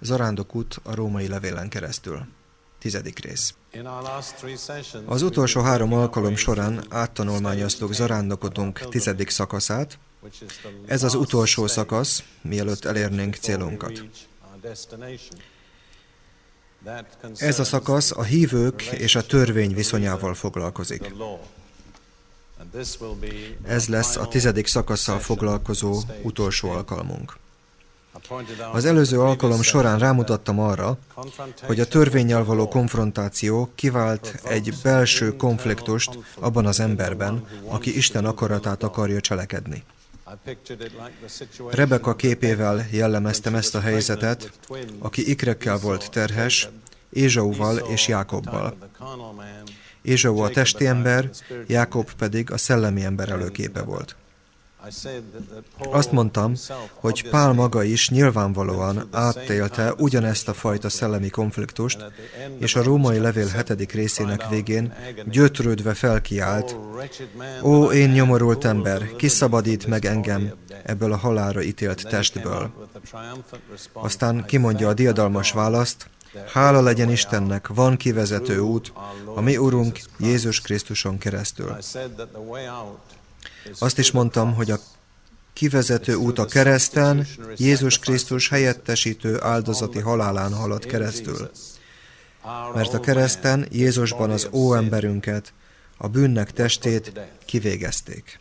Zarándokút a római levélen keresztül. Tizedik rész. Az utolsó három alkalom során áttanulmányoztuk zarándokotunk tizedik szakaszát. Ez az utolsó szakasz, mielőtt elérnénk célunkat. Ez a szakasz a hívők és a törvény viszonyával foglalkozik. Ez lesz a tizedik szakaszsal foglalkozó utolsó alkalmunk. Az előző alkalom során rámutattam arra, hogy a törvényel való konfrontáció kivált egy belső konfliktust abban az emberben, aki Isten akaratát akarja cselekedni. Rebeka képével jellemeztem ezt a helyzetet, aki ikrekkel volt terhes, Ézsauval és Jákobbal. Ézsau a testi ember, Jákob pedig a szellemi ember előképe volt. Azt mondtam, hogy Pál maga is nyilvánvalóan átélte ugyanezt a fajta szellemi konfliktust, és a római levél hetedik részének végén gyötrődve felkiált, Ó, én nyomorult ember, kiszabadít meg engem ebből a halára ítélt testből. Aztán kimondja a diadalmas választ, Hála legyen Istennek, van kivezető út, a mi Urunk Jézus Krisztuson keresztül. Azt is mondtam, hogy a kivezető út a kereszten, Jézus Krisztus helyettesítő áldozati halálán halad keresztül. Mert a kereszten Jézusban az óemberünket, a bűnnek testét kivégezték.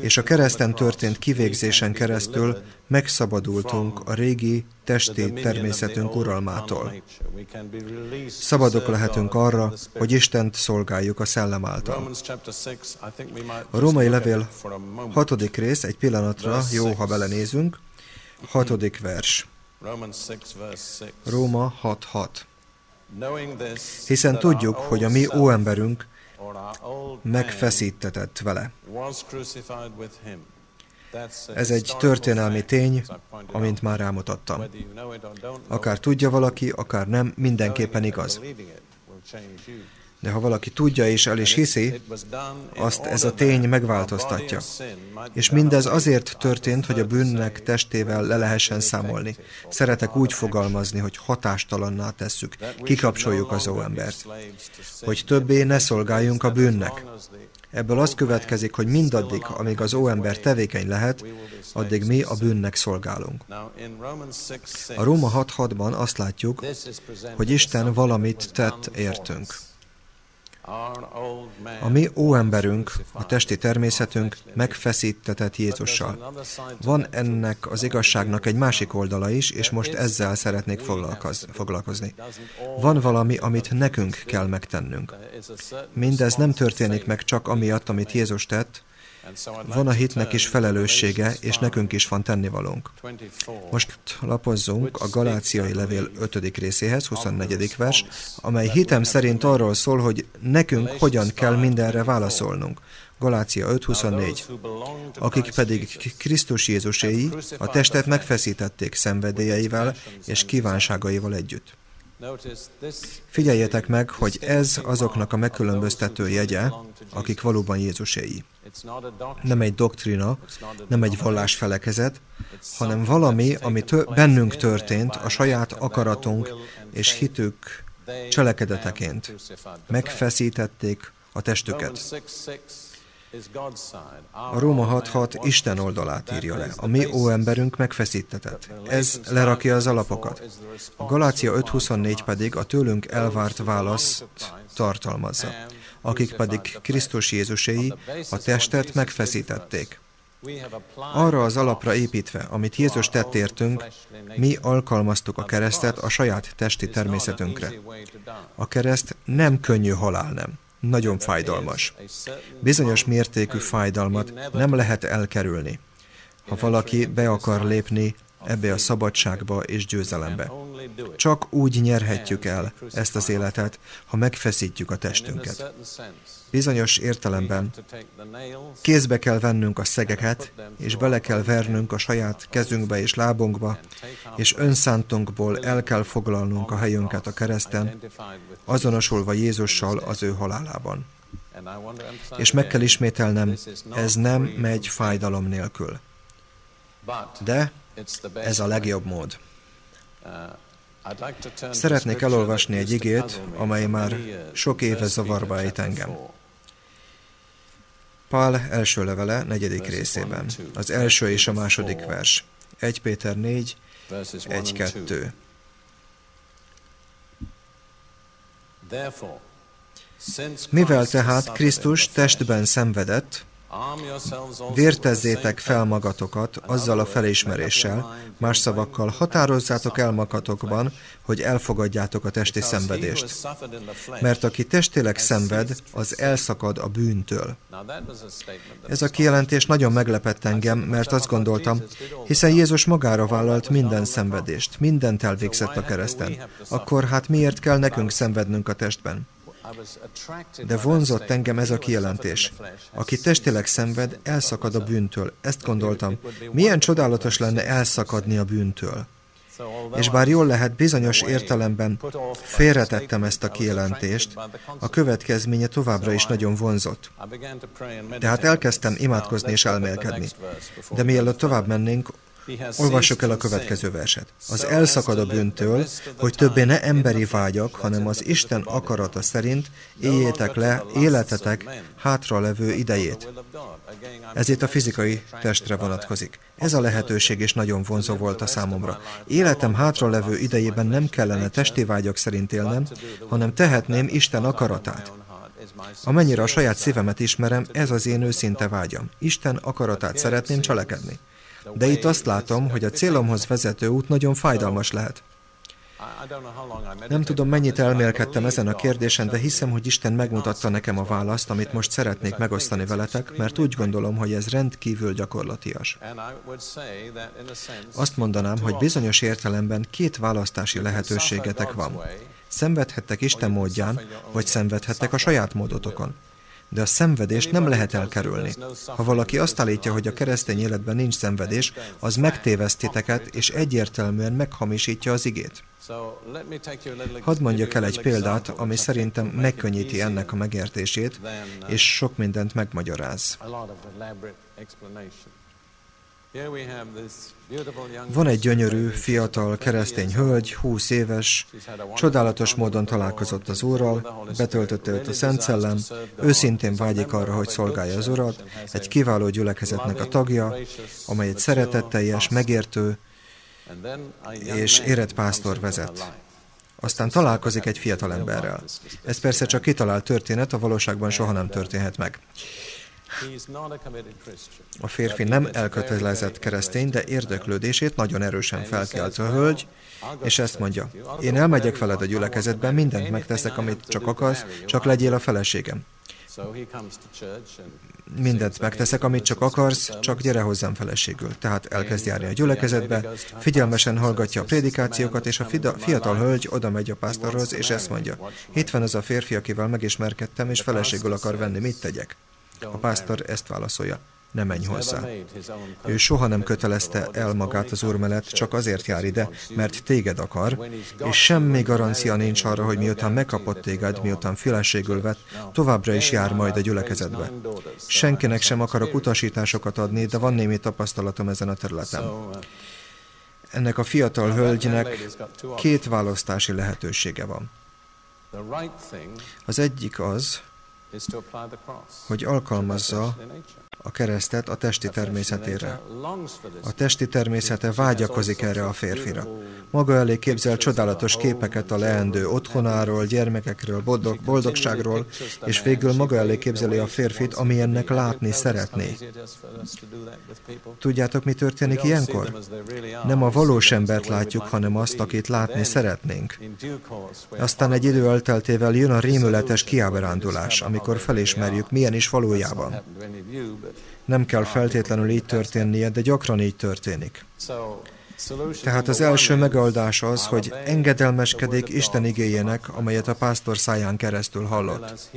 És a kereszten történt kivégzésen keresztül megszabadultunk a régi testi természetünk uralmától. Szabadok lehetünk arra, hogy Istent szolgáljuk a szellem által. A római levél hatodik rész, egy pillanatra, jó, ha belenézünk, hatodik vers. Róma 6.6. Hiszen tudjuk, hogy a mi óemberünk megfeszítetett vele. Ez egy történelmi tény, amint már rámutattam. Akár tudja valaki, akár nem, mindenképpen igaz. De ha valaki tudja és el is hiszi, azt ez a tény megváltoztatja. És mindez azért történt, hogy a bűnnek testével le lehessen számolni. Szeretek úgy fogalmazni, hogy hatástalanná tesszük, kikapcsoljuk az óembert. Hogy többé ne szolgáljunk a bűnnek. Ebből az következik, hogy mindaddig, amíg az óember tevékeny lehet, addig mi a bűnnek szolgálunk. A Róma 6.6-ban azt látjuk, hogy Isten valamit tett értünk. A mi óemberünk, a testi természetünk megfeszítetett Jézussal. Van ennek az igazságnak egy másik oldala is, és most ezzel szeretnék foglalkozni. Van valami, amit nekünk kell megtennünk. Mindez nem történik meg csak amiatt, amit Jézus tett, van a hitnek is felelőssége, és nekünk is van tennivalónk. Most lapozzunk a Galáciai levél 5. részéhez, 24. vers, amely hitem szerint arról szól, hogy nekünk hogyan kell mindenre válaszolnunk. Galácia 5.24. Akik pedig Krisztus Jézuséi, a testet megfeszítették szenvedélyeivel és kívánságaival együtt. Figyeljetek meg, hogy ez azoknak a megkülönböztető jegye, akik valóban Jézuséi. Nem egy doktrina, nem egy vallásfelekezet, hanem valami, ami tő, bennünk történt a saját akaratunk és hitük cselekedeteként. Megfeszítették a testüket. A Róma 6.6 Isten oldalát írja le. A mi óemberünk megfeszítetett. Ez lerakja az alapokat. A Galácia 5.24 pedig a tőlünk elvárt választ tartalmazza. Akik pedig Krisztus Jézuséi a testet megfeszítették. Arra az alapra építve, amit Jézus tett értünk, mi alkalmaztuk a keresztet a saját testi természetünkre. A kereszt nem könnyű halál nem nagyon fájdalmas. Bizonyos mértékű fájdalmat nem lehet elkerülni, ha valaki be akar lépni ebbe a szabadságba és győzelembe. Csak úgy nyerhetjük el ezt az életet, ha megfeszítjük a testünket. Bizonyos értelemben kézbe kell vennünk a szegeket, és bele kell vernünk a saját kezünkbe és lábunkba, és önszántunkból el kell foglalnunk a helyünket a kereszten, azonosulva Jézussal az ő halálában. És meg kell ismételnem, ez nem megy fájdalom nélkül. De ez a legjobb mód. Szeretnék elolvasni egy igét, amely már sok éve zavarba ejt engem. Pál első levele, negyedik részében. Az első és a második vers. 1 Péter 4, 1-2. Mivel tehát Krisztus testben szenvedett, Vértezzétek fel magatokat azzal a felismeréssel, más szavakkal határozzátok el magatokban, hogy elfogadjátok a testi szenvedést. Mert aki testileg szenved, az elszakad a bűntől. Ez a kijelentés nagyon meglepett engem, mert azt gondoltam, hiszen Jézus magára vállalt minden szenvedést, mindent elvégzett a kereszten. Akkor hát miért kell nekünk szenvednünk a testben? De vonzott engem ez a kijelentés. Aki testileg szenved, elszakad a bűntől. Ezt gondoltam. Milyen csodálatos lenne elszakadni a bűntől. És bár jól lehet, bizonyos értelemben félretettem ezt a kijelentést, a következménye továbbra is nagyon vonzott. Tehát elkezdtem imádkozni és elmélkedni. De mielőtt tovább mennénk, Olvassuk el a következő verset. Az elszakad a bűntől, hogy többé ne emberi vágyak, hanem az Isten akarata szerint éljétek le életetek hátra levő idejét. Ez itt a fizikai testre vonatkozik. Ez a lehetőség is nagyon vonzó volt a számomra. Életem hátra levő idejében nem kellene testi vágyak szerint élnem, hanem tehetném Isten akaratát. Amennyire a saját szívemet ismerem, ez az én őszinte vágyam. Isten akaratát szeretném cselekedni. De itt azt látom, hogy a célomhoz vezető út nagyon fájdalmas lehet. Nem tudom, mennyit elmélkedtem ezen a kérdésen, de hiszem, hogy Isten megmutatta nekem a választ, amit most szeretnék megosztani veletek, mert úgy gondolom, hogy ez rendkívül gyakorlatias. Azt mondanám, hogy bizonyos értelemben két választási lehetőségetek van. Szenvedhettek Isten módján, vagy szenvedhettek a saját módotokon de a szenvedést nem lehet elkerülni. Ha valaki azt állítja, hogy a keresztény életben nincs szenvedés, az megtévesztiteket és egyértelműen meghamisítja az igét. Hadd mondjak el egy példát, ami szerintem megkönnyíti ennek a megértését, és sok mindent megmagyaráz. Van egy gyönyörű, fiatal keresztény hölgy, 20 éves, csodálatos módon találkozott az Úrral, betöltötte őt a Szent Szellem, őszintén vágyik arra, hogy szolgálja az Urat, egy kiváló gyülekezetnek a tagja, amely egy szeretetteljes, megértő és érett pásztor vezet. Aztán találkozik egy fiatal emberrel. Ez persze csak kitalált történet, a valóságban soha nem történhet meg. A férfi nem elkötelezett keresztény, de érdeklődését nagyon erősen felkelt a hölgy, és ezt mondja, én elmegyek veled a gyülekezetbe, mindent megteszek, amit csak akarsz, csak legyél a feleségem. Mindent megteszek, amit csak akarsz, csak gyere hozzám feleségül. Tehát elkezd járni a gyülekezetbe, figyelmesen hallgatja a prédikációkat, és a fiatal hölgy oda megy a pásztorhoz, és ezt mondja, itt van az a férfi, akivel megismerkedtem, és feleségül akar venni, mit tegyek? A pásztor ezt válaszolja, ne menj hozzá. Ő soha nem kötelezte el magát az úr mellett, csak azért jár ide, mert téged akar, és semmi garancia nincs arra, hogy miután megkapott téged, miután feleségül vett, továbbra is jár majd a gyülekezetbe. Senkinek sem akarok utasításokat adni, de van némi tapasztalatom ezen a területen. Ennek a fiatal hölgynek két választási lehetősége van. Az egyik az, hogy alkalmazza a keresztet a testi természetére. A testi természete vágyakozik erre a férfira. Maga elé képzel csodálatos képeket a leendő otthonáról, gyermekekről, boldog, boldogságról, és végül maga elé képzeli a férfit, ami ennek látni szeretné. Tudjátok, mi történik ilyenkor? Nem a valós embert látjuk, hanem azt, akit látni szeretnénk. Aztán egy idő elteltével jön a rémületes kiábrándulás, amikor felismerjük, milyen is valójában. Nem kell feltétlenül így történnie, de gyakran így történik. Tehát az első megoldás az, hogy engedelmeskedik Isten igényének, amelyet a pásztor száján keresztül hallott.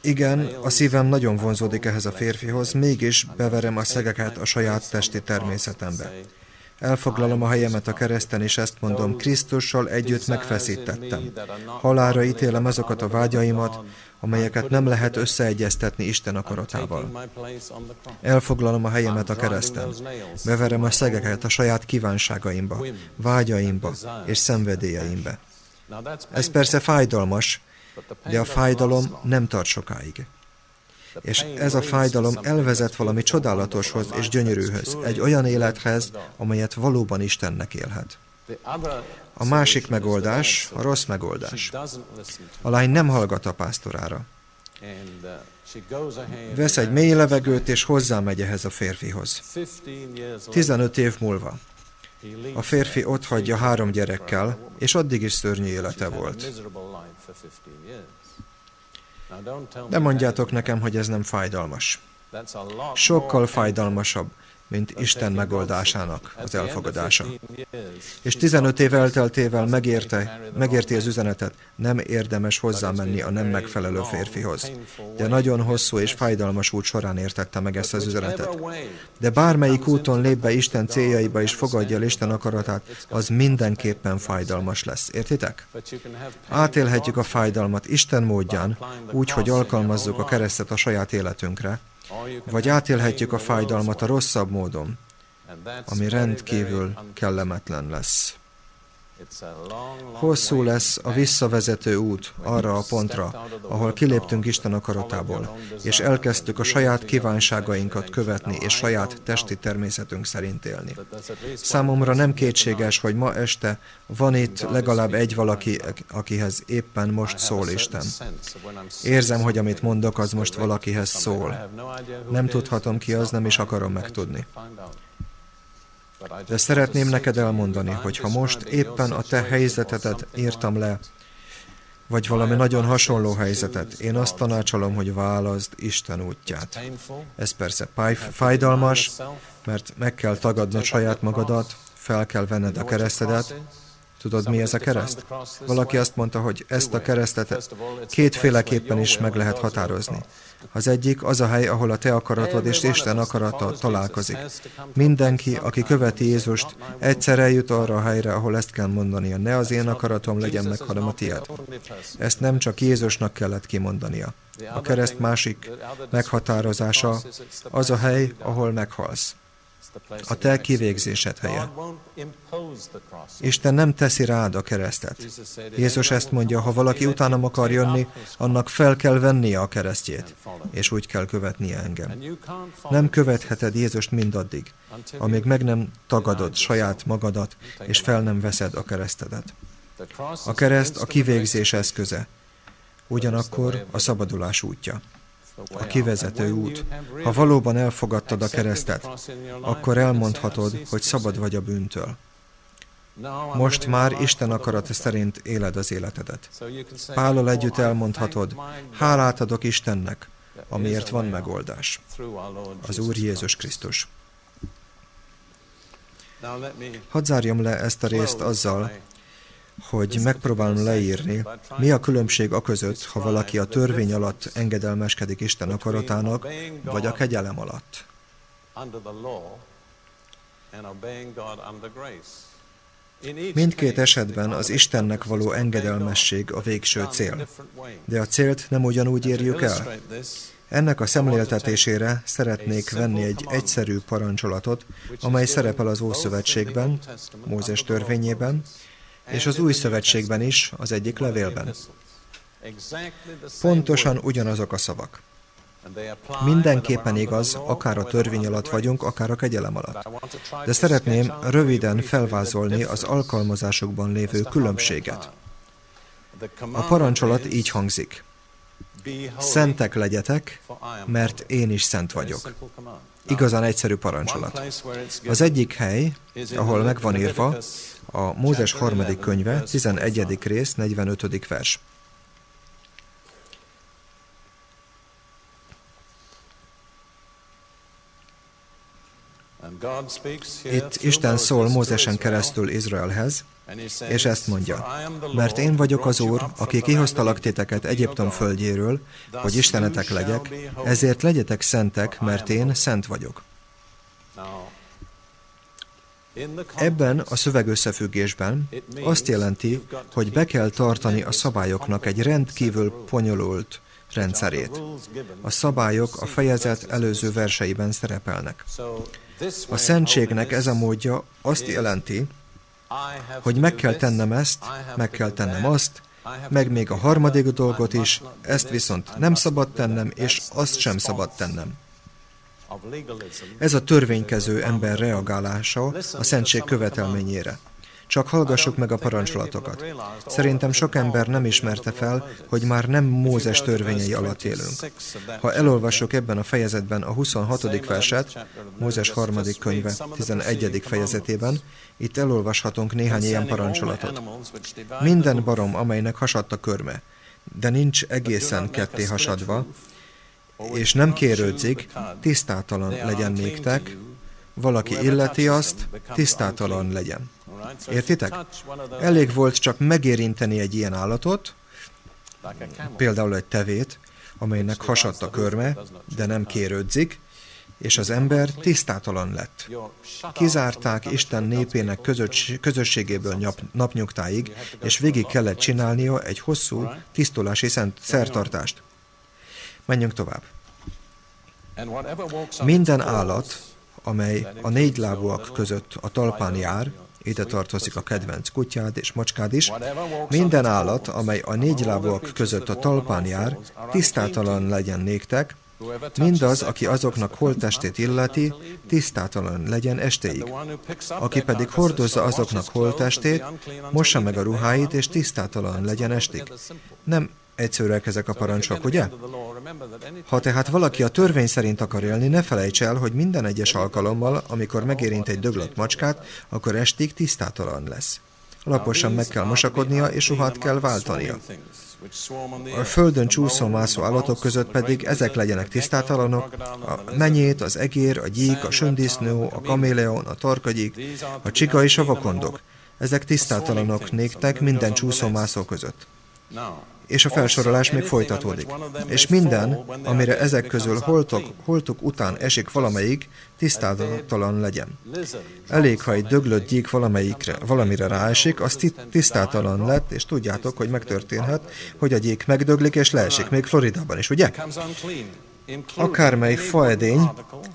Igen, a szívem nagyon vonzódik ehhez a férfihoz, mégis beverem a szegeket a saját testi természetembe. Elfoglalom a helyemet a kereszten, és ezt mondom, Krisztussal együtt megfeszítettem. Halára ítélem azokat a vágyaimat, amelyeket nem lehet összeegyeztetni Isten akaratával. Elfoglalom a helyemet a kereszten. Beverem a szegeket a saját kívánságaimba, vágyaimba és szenvedélyeimbe. Ez persze fájdalmas, de a fájdalom nem tart sokáig. És ez a fájdalom elvezet valami csodálatoshoz és gyönyörűhöz, egy olyan élethez, amelyet valóban Istennek élhet. A másik megoldás, a rossz megoldás. A lány nem hallgat a pásztorára. Vesz egy mély levegőt, és hozzámegy ehhez a férfihoz. 15 év múlva. A férfi ott hagyja három gyerekkel, és addig is szörnyű élete volt. De mondjátok nekem, hogy ez nem fájdalmas. Sokkal fájdalmasabb, mint Isten megoldásának az elfogadása. És 15 év elteltével megérte, megérti az üzenetet, nem érdemes hozzámenni a nem megfelelő férfihoz. De nagyon hosszú és fájdalmas út során értette meg ezt az üzenetet. De bármelyik úton lép be Isten céljaiba és fogadja el Isten akaratát, az mindenképpen fájdalmas lesz. Értitek? Átélhetjük a fájdalmat Isten módján, úgy, hogy alkalmazzuk a keresztet a saját életünkre, vagy átélhetjük a fájdalmat a rosszabb módon, ami rendkívül kellemetlen lesz. Hosszú lesz a visszavezető út arra a pontra, ahol kiléptünk Isten akaratából, és elkezdtük a saját kívánságainkat követni, és saját testi természetünk szerint élni. Számomra nem kétséges, hogy ma este van itt legalább egy valaki, akihez éppen most szól Isten. Érzem, hogy amit mondok, az most valakihez szól. Nem tudhatom ki az, nem is akarom megtudni. De szeretném neked elmondani, hogy ha most éppen a te helyzetetet írtam le, vagy valami nagyon hasonló helyzetet, én azt tanácsolom, hogy válaszd Isten útját. Ez persze fájdalmas, mert meg kell tagadnod saját magadat, fel kell venned a keresztedet, Tudod, mi ez a kereszt? Valaki azt mondta, hogy ezt a keresztet kétféleképpen is meg lehet határozni. Az egyik az a hely, ahol a te akaratod és Isten akarata találkozik. Mindenki, aki követi Jézust, egyszer eljut arra a helyre, ahol ezt kell mondania. Ne az én akaratom legyen meg, hanem a tiéd. Ezt nem csak Jézusnak kellett kimondania. A kereszt másik meghatározása az a hely, ahol meghalsz a te kivégzésed helye. Isten nem teszi rád a keresztet. Jézus ezt mondja, ha valaki utánam akar jönni, annak fel kell vennie a keresztjét, és úgy kell követnie engem. Nem követheted Jézust mindaddig, amíg meg nem tagadod saját magadat, és fel nem veszed a keresztedet. A kereszt a kivégzés eszköze, ugyanakkor a szabadulás útja a kivezető út. Ha valóban elfogadtad a keresztet, akkor elmondhatod, hogy szabad vagy a bűntől. Most már Isten akarata szerint éled az életedet. Pállal együtt elmondhatod, hálát adok Istennek, amiért van megoldás. Az Úr Jézus Krisztus. Hadd zárjam le ezt a részt azzal, hogy megpróbálom leírni, mi a különbség a között, ha valaki a törvény alatt engedelmeskedik Isten akaratának, vagy a kegyelem alatt. Mindkét esetben az Istennek való engedelmesség a végső cél, de a célt nem ugyanúgy érjük el. Ennek a szemléltetésére szeretnék venni egy egyszerű parancsolatot, amely szerepel az Ószövetségben, Mózes törvényében, és az új szövetségben is, az egyik levélben. Pontosan ugyanazok a szavak. Mindenképpen igaz, akár a törvény alatt vagyunk, akár a kegyelem alatt. De szeretném röviden felvázolni az alkalmazásokban lévő különbséget. A parancsolat így hangzik. Szentek legyetek, mert én is szent vagyok. Igazán egyszerű parancsolat. Az egyik hely, ahol megvan írva, a Mózes harmadik könyve, 11. rész, 45. vers. Itt Isten szól Mózesen keresztül Izraelhez, és ezt mondja, mert én vagyok az Úr, aki kihoztalak téteket Egyiptom földjéről, hogy Istenetek legyek, ezért legyetek szentek, mert én szent vagyok. Ebben a szövegösszefüggésben azt jelenti, hogy be kell tartani a szabályoknak egy rendkívül ponyolult rendszerét. A szabályok a fejezet előző verseiben szerepelnek. A szentségnek ez a módja azt jelenti, hogy meg kell tennem ezt, meg kell tennem azt, meg még a harmadik dolgot is, ezt viszont nem szabad tennem, és azt sem szabad tennem. Ez a törvénykező ember reagálása a szentség követelményére. Csak hallgassuk meg a parancsolatokat. Szerintem sok ember nem ismerte fel, hogy már nem Mózes törvényei alatt élünk. Ha elolvassuk ebben a fejezetben a 26. verset, Mózes harmadik könyve 11. fejezetében, itt elolvashatunk néhány ilyen parancsolatot. Minden barom, amelynek hasadt a körme, de nincs egészen ketté hasadva, és nem kérődzik, tisztátalan legyen néktek, valaki illeti azt, tisztátalan legyen. Értitek? Elég volt csak megérinteni egy ilyen állatot, például egy tevét, amelynek hasadt a körme, de nem kérődzik, és az ember tisztátalan lett. Kizárták Isten népének közösségéből nap, napnyugtáig, és végig kellett csinálnia egy hosszú tisztulási szent szertartást. Menjünk tovább. Minden állat, amely a négy lábúak között a talpán jár, ide tartozik a kedvenc kutyád és macskád is. Minden állat, amely a négy lábúak között a talpán jár, tisztátalan legyen néktek, Mindaz, aki azoknak holttestét illeti, tisztátalan legyen estéig. Aki pedig hordozza azoknak holttestét, mossa meg a ruháit, és tisztátalan legyen estig. Nem egyszerűek ezek a parancsok, ugye? Ha tehát valaki a törvény szerint akar élni, ne felejts el, hogy minden egyes alkalommal, amikor megérint egy döglött macskát, akkor estig tisztátalan lesz. Alaposan meg kell mosakodnia, és ruhát kell váltania. A földön csúszó-mászó állatok között pedig ezek legyenek tisztátalanok, a menyét, az egér, a gyík, a söndisznő, a kaméleon, a tarkagyík, a csiga és a vakondok. Ezek tisztátalanok néktek minden csúszó-mászó között és a felsorolás még folytatódik. És minden, amire ezek közül holtok, holtok után esik valamelyik, tisztátalan legyen. Elég, ha egy döglött gyík valamelyikre, valamire ráesik, az tisztátalan lett, és tudjátok, hogy megtörténhet, hogy a gyík megdöglik és leesik, még Floridában is, ugye? Akármely faedény,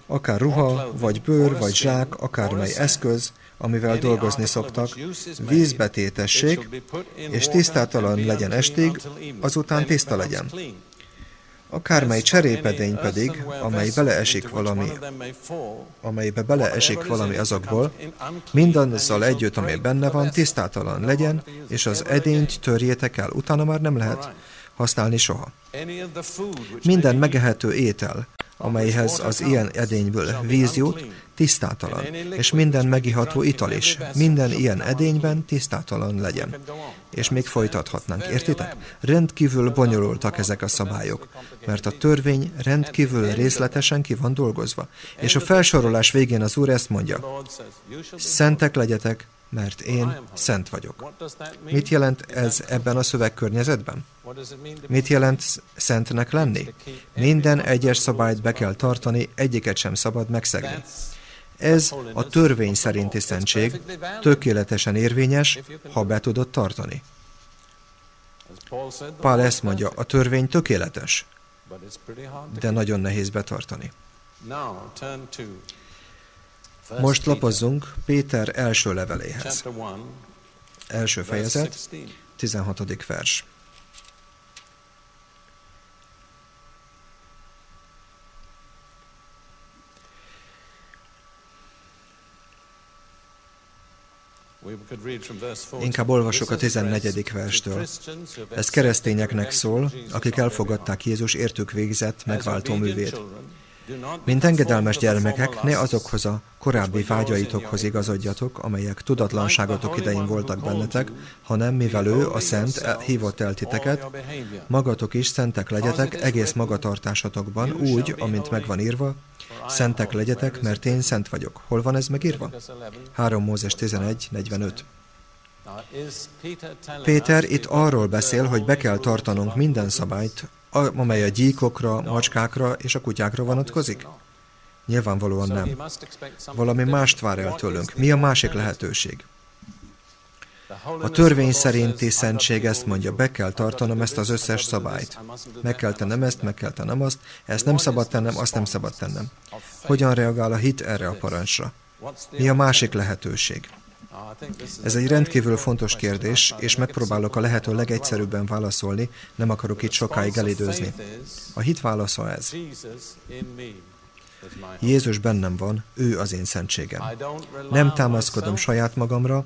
akár ruha, vagy bőr, vagy zsák, akármely eszköz, amivel dolgozni szoktak, vízbe tétessék, és tisztátalan legyen estig, azután tiszta legyen. Akármely cserépedény pedig, amely beleesik valami, amelybe beleesik valami azokból, mindazzal együtt, ami benne van, tisztátalan legyen, és az edényt törjétek el, utána már nem lehet használni soha. Minden megehető étel, amelyhez az ilyen edényből víz jut, tisztátalan, és minden megiható ital is, minden ilyen edényben tisztátalan legyen. És még folytathatnánk, értitek? Rendkívül bonyolultak ezek a szabályok, mert a törvény rendkívül részletesen ki van dolgozva. És a felsorolás végén az Úr ezt mondja, szentek legyetek, mert én szent vagyok. Mit jelent ez ebben a szövegkörnyezetben? Mit jelent szentnek lenni? Minden egyes szabályt be kell tartani, egyiket sem szabad megszegni. Ez a törvény szerinti szentség tökéletesen érvényes, ha be tudod tartani. Pál ezt mondja, a törvény tökéletes, de nagyon nehéz betartani. Most lapozzunk Péter első leveléhez. Első fejezet, 16. vers. Inkább olvasok a 14. verstől. Ez keresztényeknek szól, akik elfogadták Jézus értük végzett megváltó művét. Mint engedelmes gyermekek, ne azokhoz a korábbi vágyaitokhoz igazodjatok, amelyek tudatlanságotok idején voltak bennetek, hanem mivel ő, a Szent, hívott el titeket, magatok is szentek legyetek egész magatartásotokban, úgy, amint megvan írva, szentek legyetek, mert én szent vagyok. Hol van ez megírva? 3 Mózes 11, 45. Péter itt arról beszél, hogy be kell tartanunk minden szabályt, amely a gyíkokra, macskákra és a kutyákra vonatkozik? Nyilvánvalóan nem. Valami mást vár el tőlünk. Mi a másik lehetőség? A törvény szerinti szentség ezt mondja, be kell tartanom ezt az összes szabályt. Meg kell tennem ezt, meg kell tennem azt, ezt nem szabad tennem, azt nem szabad tennem. Hogyan reagál a hit erre a parancsra? Mi a másik lehetőség? Ez egy rendkívül fontos kérdés, és megpróbálok a lehető legegyszerűbben válaszolni, nem akarok itt sokáig elidőzni. A hit válasza ez. Jézus bennem van, ő az én szentségem. Nem támaszkodom saját magamra,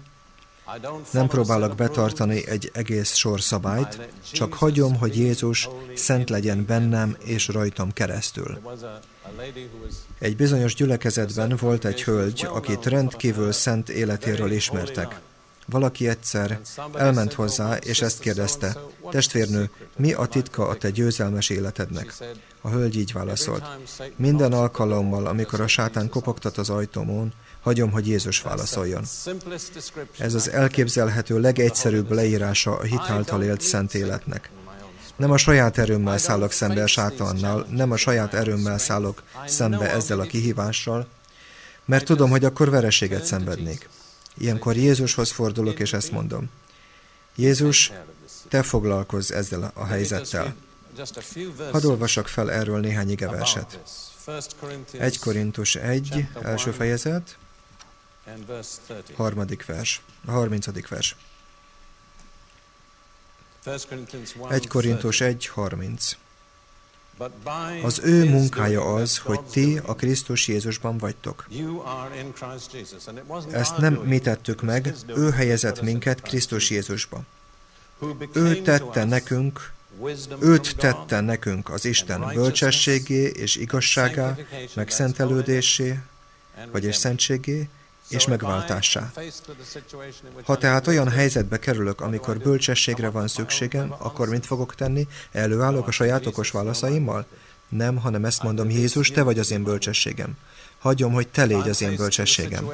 nem próbálok betartani egy egész sor szabályt, csak hagyom, hogy Jézus szent legyen bennem és rajtam keresztül. Egy bizonyos gyülekezetben volt egy hölgy, akit rendkívül szent életéről ismertek. Valaki egyszer elment hozzá, és ezt kérdezte, testvérnő, mi a titka a te győzelmes életednek? A hölgy így válaszolt, minden alkalommal, amikor a sátán kopogtat az ajtómon, hagyom, hogy Jézus válaszoljon. Ez az elképzelhető legegyszerűbb leírása a hitáltal élt szent életnek. Nem a saját erőmmel szállok szembe a sátánnal, nem a saját erőmmel szállok szembe ezzel a kihívással, mert tudom, hogy akkor vereséget szenvednék. Ilyenkor Jézushoz fordulok, és ezt mondom. Jézus, te foglalkozz ezzel a helyzettel. Hadd olvassak fel erről néhány igeverset. 1 Korintus 1, első fejezet, harmadik vers, a harmincadik vers. 1 Korintus 1, 30. Az ő munkája az, hogy ti a Krisztus Jézusban vagytok. Ezt nem mi tettük meg, ő helyezett minket Krisztus Jézusba. Ő tette nekünk, őt tette nekünk az Isten bölcsességé és igazságá, meg szentelődésé, vagyis szentségé, és megváltássá. Ha tehát olyan helyzetbe kerülök, amikor bölcsességre van szükségem, akkor mit fogok tenni? Előállok a saját okos válaszaimmal? Nem, hanem ezt mondom, Jézus, te vagy az én bölcsességem. Hagyom, hogy te légy az én bölcsességem.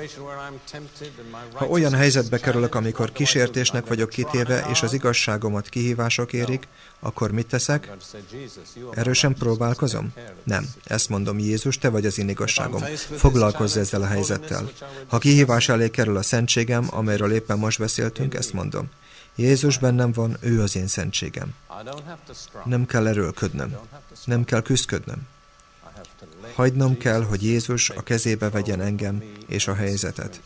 Ha olyan helyzetbe kerülök, amikor kísértésnek vagyok kitéve, és az igazságomat kihívások érik, akkor mit teszek? Erősen próbálkozom? Nem. Ezt mondom, Jézus, te vagy az én igazságom. Foglalkozz ezzel a helyzettel. Ha kihívás elé kerül a szentségem, amelyről éppen most beszéltünk, ezt mondom. Jézus bennem van, ő az én szentségem. Nem kell erőlködnöm. Nem kell küzdködnöm. Hagynom kell, hogy Jézus a kezébe vegyen engem és a helyzetet.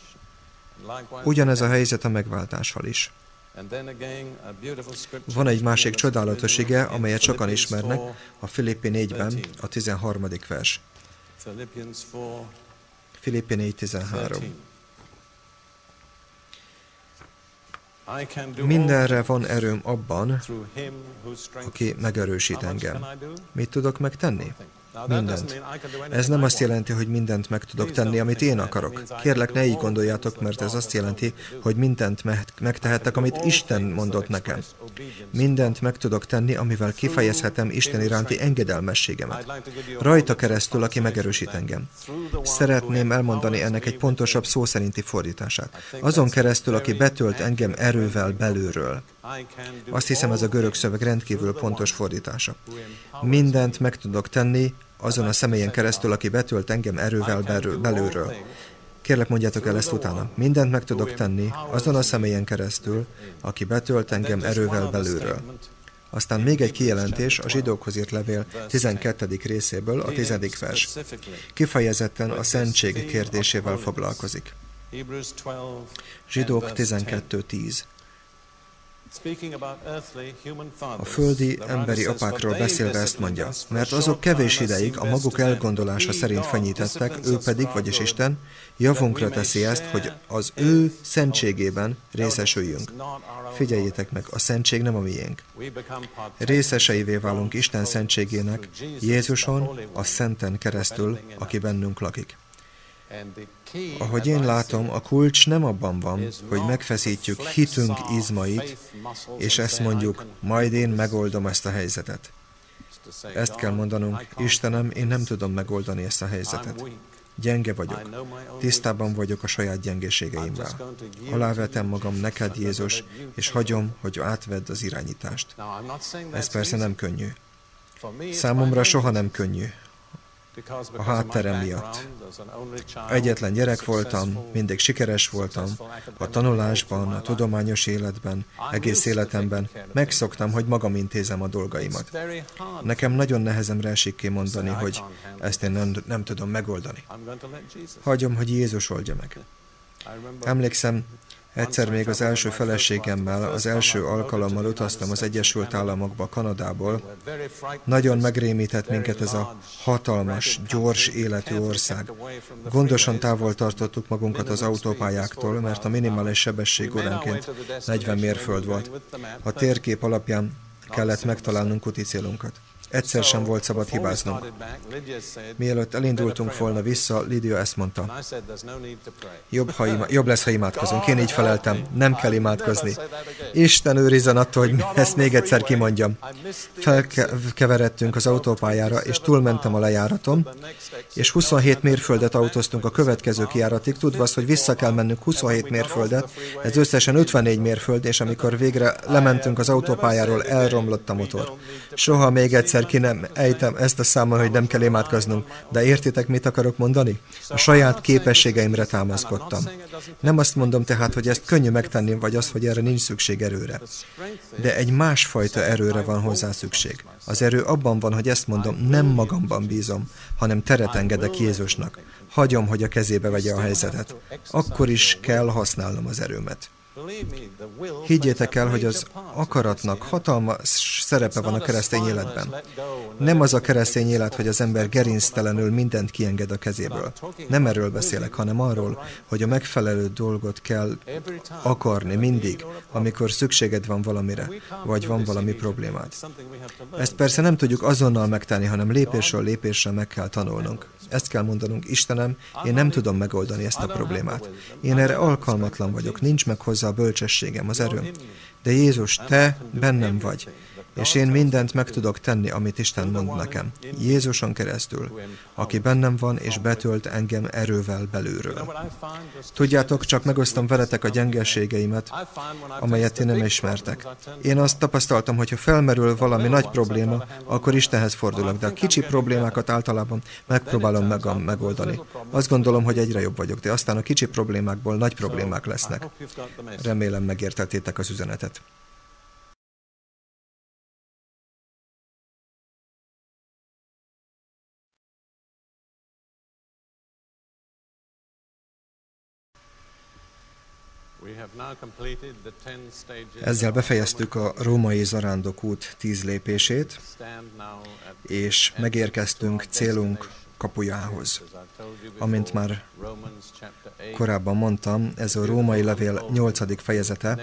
Ugyanez a helyzet a megváltással is. Van egy másik csodálatos ige, amelyet sokan ismernek, a Filippi 4-ben, a 13. vers. Filippi 4, 13. Mindenre van erőm abban, aki megerősít engem. Mit tudok megtenni? Mindent. Ez nem azt jelenti, hogy mindent meg tudok tenni, amit én akarok. Kérlek, ne így gondoljátok, mert ez azt jelenti, hogy mindent megtehetek, amit Isten mondott nekem. Mindent meg tudok tenni, amivel kifejezhetem Isten iránti engedelmességemet. Rajta keresztül, aki megerősít engem. Szeretném elmondani ennek egy pontosabb szó szerinti fordítását. Azon keresztül, aki betölt engem erővel belülről. Azt hiszem, ez a görög szöveg rendkívül pontos fordítása. Mindent meg tudok tenni azon a személyen keresztül, aki betölt engem erővel belülről. Kérlek, mondjátok el ezt utána. Mindent meg tudok tenni azon a személyen keresztül, aki betölt engem erővel belülről. Aztán még egy kijelentés a zsidókhoz írt levél 12. részéből, a 10. vers. Kifejezetten a szentség kérdésével foglalkozik. Zsidók 12.10. A földi emberi apákról beszélve ezt mondja, mert azok kevés ideig a maguk elgondolása szerint fenyítettek, ő pedig, vagyis Isten, javunkra teszi ezt, hogy az ő szentségében részesüljünk. Figyeljétek meg, a szentség nem a miénk. Részeseivé válunk Isten szentségének, Jézuson, a Szenten keresztül, aki bennünk lakik. Ahogy én látom, a kulcs nem abban van, hogy megfeszítjük hitünk izmait, és ezt mondjuk, majd én megoldom ezt a helyzetet. Ezt kell mondanunk, Istenem, én nem tudom megoldani ezt a helyzetet. Gyenge vagyok. Tisztában vagyok a saját gyengeségeimmel. Alávetem magam neked, Jézus, és hagyom, hogy átvedd az irányítást. Ez persze nem könnyű. Számomra soha nem könnyű. A hátterem miatt. Egyetlen gyerek voltam, mindig sikeres voltam, a tanulásban, a tudományos életben, egész életemben megszoktam, hogy magam intézem a dolgaimat. Nekem nagyon nehezemre esik kimondani, hogy ezt én nem, nem tudom megoldani. Hagyom, hogy Jézus oldja meg. Emlékszem, Egyszer még az első feleségemmel, az első alkalommal utaztam az Egyesült Államokba, Kanadából. Nagyon megrémített minket ez a hatalmas, gyors életű ország. Gondosan távol tartottuk magunkat az autópályáktól, mert a minimális sebesség óránként 40 mérföld volt. A térkép alapján kellett megtalálnunk úti célunkat. Egyszer sem volt szabad hibáznunk. Mielőtt elindultunk volna vissza, Lydia ezt mondta. Jobb, ha ima- jobb lesz, ha imádkozunk. Én így feleltem. Nem kell imádkozni. Isten őrizzen attól, hogy ezt még egyszer kimondjam. Felkeveredtünk az autópályára, és túlmentem a lejáraton, és 27 mérföldet autóztunk a következő kiáratig, tudva azt, hogy vissza kell mennünk 27 mérföldet, ez összesen 54 mérföld, és amikor végre lementünk az autópályáról, elromlott a motor. Soha még egyszer egyszer ki nem ejtem ezt a számon, hogy nem kell imádkoznunk. De értitek, mit akarok mondani? A saját képességeimre támaszkodtam. Nem azt mondom tehát, hogy ezt könnyű megtenni, vagy az, hogy erre nincs szükség erőre. De egy másfajta erőre van hozzá szükség. Az erő abban van, hogy ezt mondom, nem magamban bízom, hanem teret engedek Jézusnak. Hagyom, hogy a kezébe vegye a helyzetet. Akkor is kell használnom az erőmet. Higgyétek el, hogy az akaratnak hatalmas szerepe van a keresztény életben. Nem az a keresztény élet, hogy az ember gerinctelenül mindent kienged a kezéből. Nem erről beszélek, hanem arról, hogy a megfelelő dolgot kell akarni mindig, amikor szükséged van valamire, vagy van valami problémád. Ezt persze nem tudjuk azonnal megtenni, hanem lépésről lépésre meg kell tanulnunk. Ezt kell mondanunk, Istenem, én nem tudom megoldani ezt a problémát. Én erre alkalmatlan vagyok, nincs meg hozzá a bölcsességem, az erőm. De Jézus, Te bennem vagy, és én mindent meg tudok tenni, amit Isten mond nekem. Jézuson keresztül, aki bennem van és betölt engem erővel belülről. Tudjátok, csak megosztom veletek a gyengeségeimet, amelyet ti nem ismertek. Én azt tapasztaltam, hogy ha felmerül valami nagy probléma, akkor Istenhez fordulok, de a kicsi problémákat általában megpróbálom meg megoldani. Azt gondolom, hogy egyre jobb vagyok, de aztán a kicsi problémákból nagy problémák lesznek. Remélem megértettétek az üzenetet. Ezzel befejeztük a római zarándok út tíz lépését, és megérkeztünk célunk kapujához. Amint már korábban mondtam, ez a római levél nyolcadik fejezete,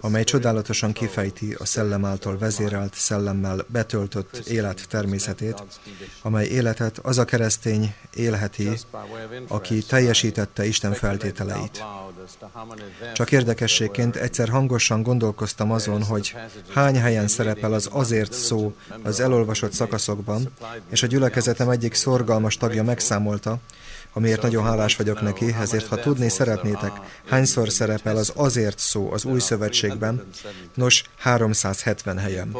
amely csodálatosan kifejti a szellem által vezérelt, szellemmel betöltött élet természetét, amely életet az a keresztény élheti, aki teljesítette Isten feltételeit. Csak érdekességként egyszer hangosan gondolkoztam azon, hogy hány helyen szerepel az azért szó az elolvasott szakaszokban, és a gyülekezetem egyik szorgalmas tagja megszámolta, amiért nagyon hálás vagyok neki, ezért ha tudni szeretnétek, hányszor szerepel az azért szó az új szövetségben, nos, 370 helyen.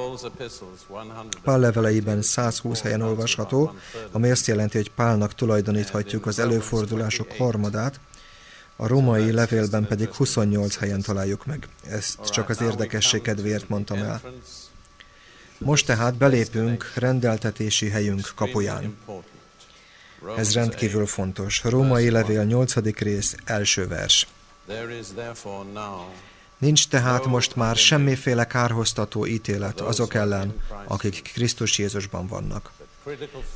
Pál leveleiben 120 helyen olvasható, ami azt jelenti, hogy Pálnak tulajdoníthatjuk az előfordulások harmadát, a római levélben pedig 28 helyen találjuk meg. Ezt csak az érdekesség kedvéért mondtam el. Most tehát belépünk rendeltetési helyünk kapuján. Ez rendkívül fontos. Római levél 8. rész, első vers. Nincs tehát most már semmiféle kárhoztató ítélet azok ellen, akik Krisztus Jézusban vannak.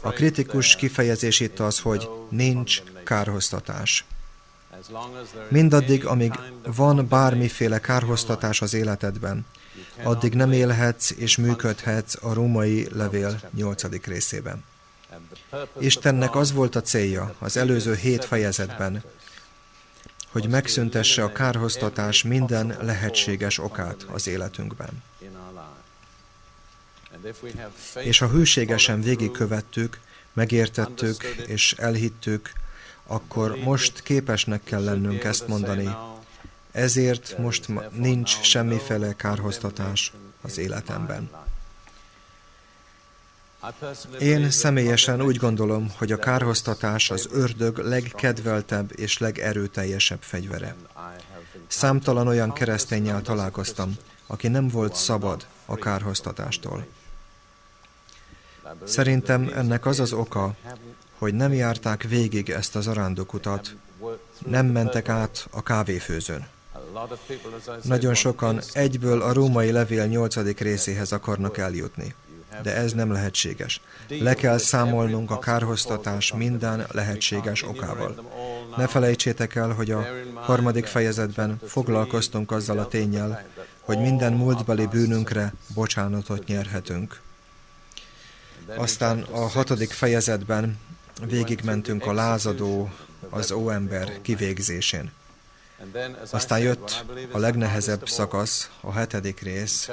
A kritikus kifejezés itt az, hogy nincs kárhoztatás. Mindaddig, amíg van bármiféle kárhoztatás az életedben, addig nem élhetsz és működhetsz a római levél 8. részében. Istennek az volt a célja az előző hét fejezetben, hogy megszüntesse a kárhoztatás minden lehetséges okát az életünkben. És ha hűségesen végigkövettük, megértettük és elhittük, akkor most képesnek kell lennünk ezt mondani. Ezért most nincs semmiféle kárhoztatás az életemben. Én személyesen úgy gondolom, hogy a kárhoztatás az ördög legkedveltebb és legerőteljesebb fegyvere. Számtalan olyan keresztényel találkoztam, aki nem volt szabad a kárhoztatástól. Szerintem ennek az az oka, hogy nem járták végig ezt az arándokutat, nem mentek át a kávéfőzőn. Nagyon sokan egyből a római levél nyolcadik részéhez akarnak eljutni de ez nem lehetséges. Le kell számolnunk a kárhoztatás minden lehetséges okával. Ne felejtsétek el, hogy a harmadik fejezetben foglalkoztunk azzal a tényel, hogy minden múltbeli bűnünkre bocsánatot nyerhetünk. Aztán a hatodik fejezetben végigmentünk a lázadó, az óember kivégzésén. Aztán jött a legnehezebb szakasz, a hetedik rész,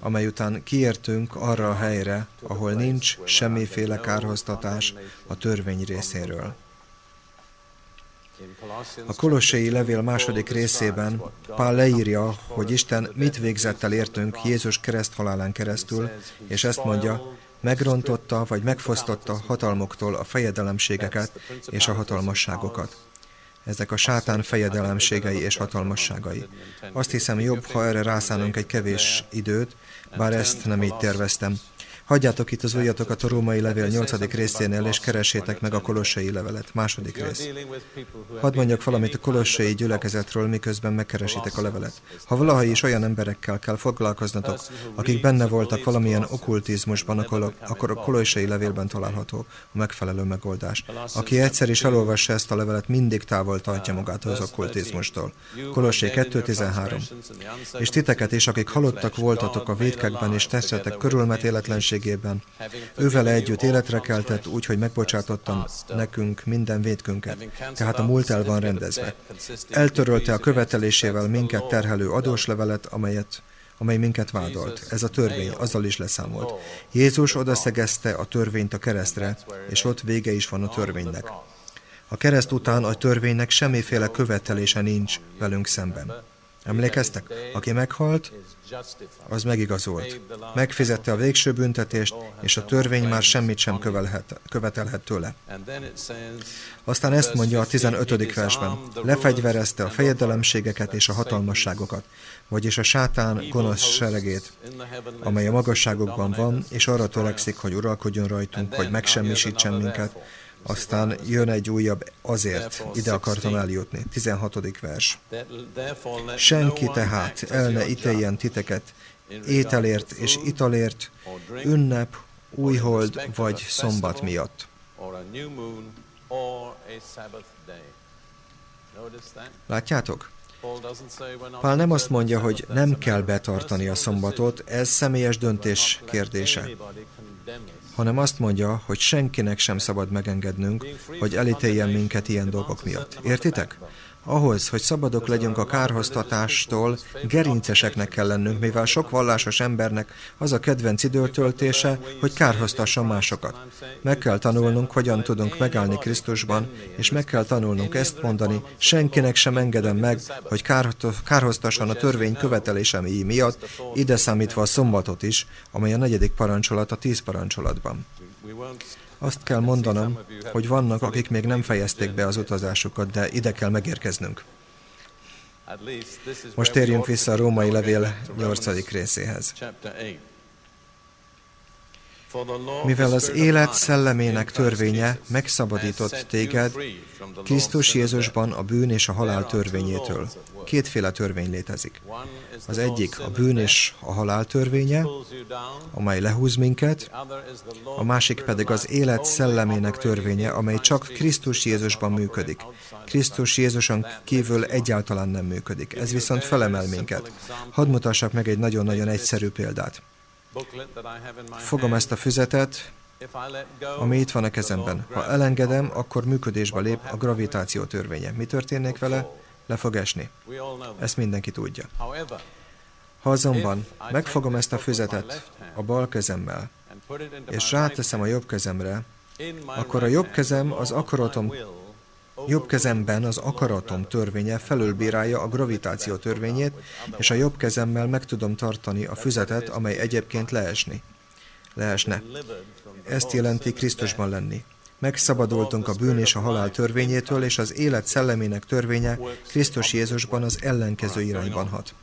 amely után kiértünk arra a helyre, ahol nincs semmiféle kárhoztatás a törvény részéről. A Kolossai levél második részében Pál leírja, hogy Isten mit végzett el értünk Jézus kereszthalálán keresztül, és ezt mondja, megrontotta vagy megfosztotta hatalmoktól a fejedelemségeket és a hatalmasságokat ezek a sátán fejedelemségei és hatalmasságai. Azt hiszem jobb, ha erre rászánunk egy kevés időt, bár ezt nem így terveztem. Hagyjátok itt az ujjatokat a római levél 8. részénél, és keresétek meg a kolossai levelet, második rész. Hadd mondjak valamit a kolossai gyülekezetről, miközben megkeresitek a levelet. Ha valaha is olyan emberekkel kell foglalkoznatok, akik benne voltak valamilyen okkultizmusban, akkor a kolossai levélben található a megfelelő megoldás. Aki egyszer is elolvassa ezt a levelet, mindig távol tartja magát az okkultizmustól. Kolossai 2.13. És titeket is, akik halottak voltatok a védkekben és testetek körülmetéletlenség segítségében. Ővel együtt életre keltett úgy, hogy megbocsátottam nekünk minden védkünket, tehát a múlt el van rendezve. Eltörölte a követelésével minket terhelő adóslevelet, amelyet amely minket vádolt. Ez a törvény, azzal is leszámolt. Jézus odaszegezte a törvényt a keresztre, és ott vége is van a törvénynek. A kereszt után a törvénynek semmiféle követelése nincs velünk szemben. Emlékeztek? Aki meghalt, az megigazolt. Megfizette a végső büntetést, és a törvény már semmit sem kövelhet, követelhet tőle. Aztán ezt mondja a 15. versben. Lefegyverezte a fejedelemségeket és a hatalmasságokat, vagyis a sátán gonosz seregét, amely a magasságokban van, és arra törekszik, hogy uralkodjon rajtunk, hogy megsemmisítsen minket, aztán jön egy újabb azért, ide akartam eljutni. 16. vers. Senki tehát el ne ítéljen titeket ételért és italért, ünnep, újhold vagy szombat miatt. Látjátok? Pál nem azt mondja, hogy nem kell betartani a szombatot, ez személyes döntés kérdése hanem azt mondja, hogy senkinek sem szabad megengednünk, hogy elítéljen minket ilyen dolgok miatt. Értitek? Ahhoz, hogy szabadok legyünk a kárhoztatástól, gerinceseknek kell lennünk, mivel sok vallásos embernek az a kedvenc időtöltése, hogy kárhoztasson másokat. Meg kell tanulnunk, hogyan tudunk megállni Krisztusban, és meg kell tanulnunk ezt mondani, senkinek sem engedem meg, hogy kárhoztasson a törvény követelésemi miatt, ide számítva a szombatot is, amely a negyedik parancsolat a tíz parancsolatban. Azt kell mondanom, hogy vannak, akik még nem fejezték be az utazásukat, de ide kell megérkeznünk. Most térjünk vissza a római levél 8. részéhez. Mivel az élet szellemének törvénye megszabadított téged Krisztus Jézusban a bűn és a halál törvényétől. Kétféle törvény létezik. Az egyik a bűn és a halál törvénye, amely lehúz minket, a másik pedig az élet szellemének törvénye, amely csak Krisztus Jézusban működik. Krisztus Jézuson kívül egyáltalán nem működik. Ez viszont felemel minket. Hadd mutassak meg egy nagyon-nagyon egyszerű példát. Fogom ezt a füzetet, ami itt van a kezemben. Ha elengedem, akkor működésbe lép a gravitáció törvénye. Mi történik vele? Le fog esni. Ezt mindenki tudja. Ha azonban megfogom ezt a füzetet a bal kezemmel, és ráteszem a jobb kezemre, akkor a jobb kezem az akaratom Jobb kezemben az akaratom törvénye felülbírálja a gravitáció törvényét, és a jobb kezemmel meg tudom tartani a füzetet, amely egyébként leesni. lehesne. Ezt jelenti Krisztusban lenni. Megszabadultunk a bűn és a halál törvényétől, és az élet szellemének törvénye Krisztus Jézusban az ellenkező irányban hat.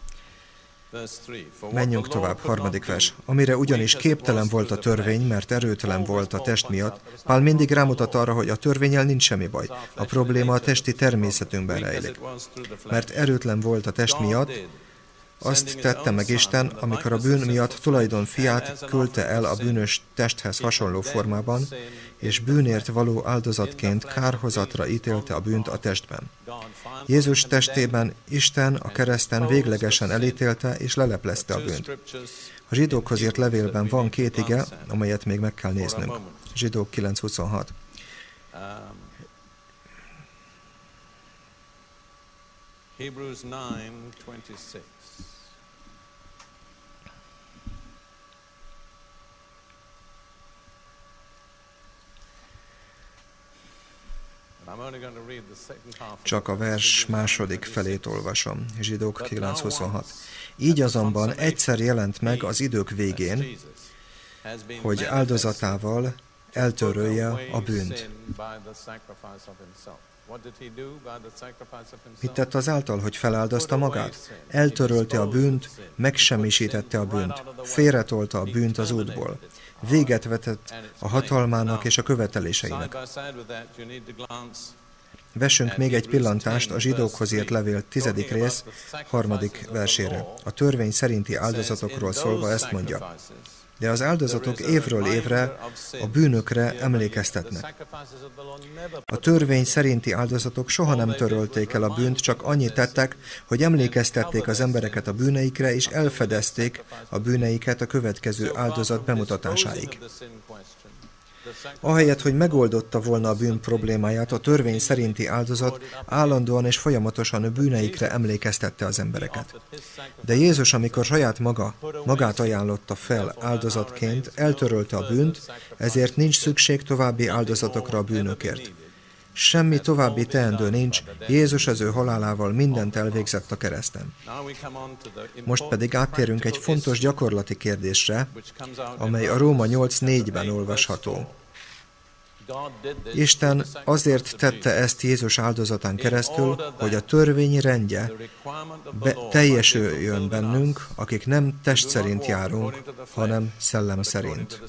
Menjünk tovább, harmadik vers. Amire ugyanis képtelen volt a törvény, mert erőtelen volt a test miatt, Pál mindig rámutat arra, hogy a törvényel nincs semmi baj. A probléma a testi természetünkben rejlik. Mert erőtlen volt a test miatt, azt tette meg Isten, amikor a bűn miatt tulajdon fiát küldte el a bűnös testhez hasonló formában, és bűnért való áldozatként kárhozatra ítélte a bűnt a testben. Jézus testében Isten a kereszten véglegesen elítélte és leleplezte a bűnt. A zsidókhoz írt levélben van két ige, amelyet még meg kell néznünk. Zsidók 9.26. Hebrews 9:26 Csak a vers második felét olvasom, Zsidók 9.26. Így azonban egyszer jelent meg az idők végén, hogy áldozatával eltörölje a bűnt. Mit tett azáltal, hogy feláldozta magát? Eltörölte a bűnt, megsemmisítette a bűnt, félretolta a bűnt az útból véget vetett a hatalmának és a követeléseinek. Vessünk még egy pillantást a zsidókhoz írt levél tizedik rész, harmadik versére. A törvény szerinti áldozatokról szólva ezt mondja de az áldozatok évről évre a bűnökre emlékeztetnek. A törvény szerinti áldozatok soha nem törölték el a bűnt, csak annyit tettek, hogy emlékeztették az embereket a bűneikre, és elfedezték a bűneiket a következő áldozat bemutatásáig. Ahelyett, hogy megoldotta volna a bűn problémáját, a törvény szerinti áldozat állandóan és folyamatosan a bűneikre emlékeztette az embereket. De Jézus, amikor saját maga, magát ajánlotta fel áldozatként, eltörölte a bűnt, ezért nincs szükség további áldozatokra a bűnökért. Semmi további teendő nincs, Jézus az ő halálával mindent elvégzett a kereszten. Most pedig áttérünk egy fontos gyakorlati kérdésre, amely a Róma 8.4-ben olvasható. Isten azért tette ezt Jézus áldozatán keresztül, hogy a törvény rendje be, teljesüljön bennünk, akik nem test szerint járunk, hanem szellem szerint.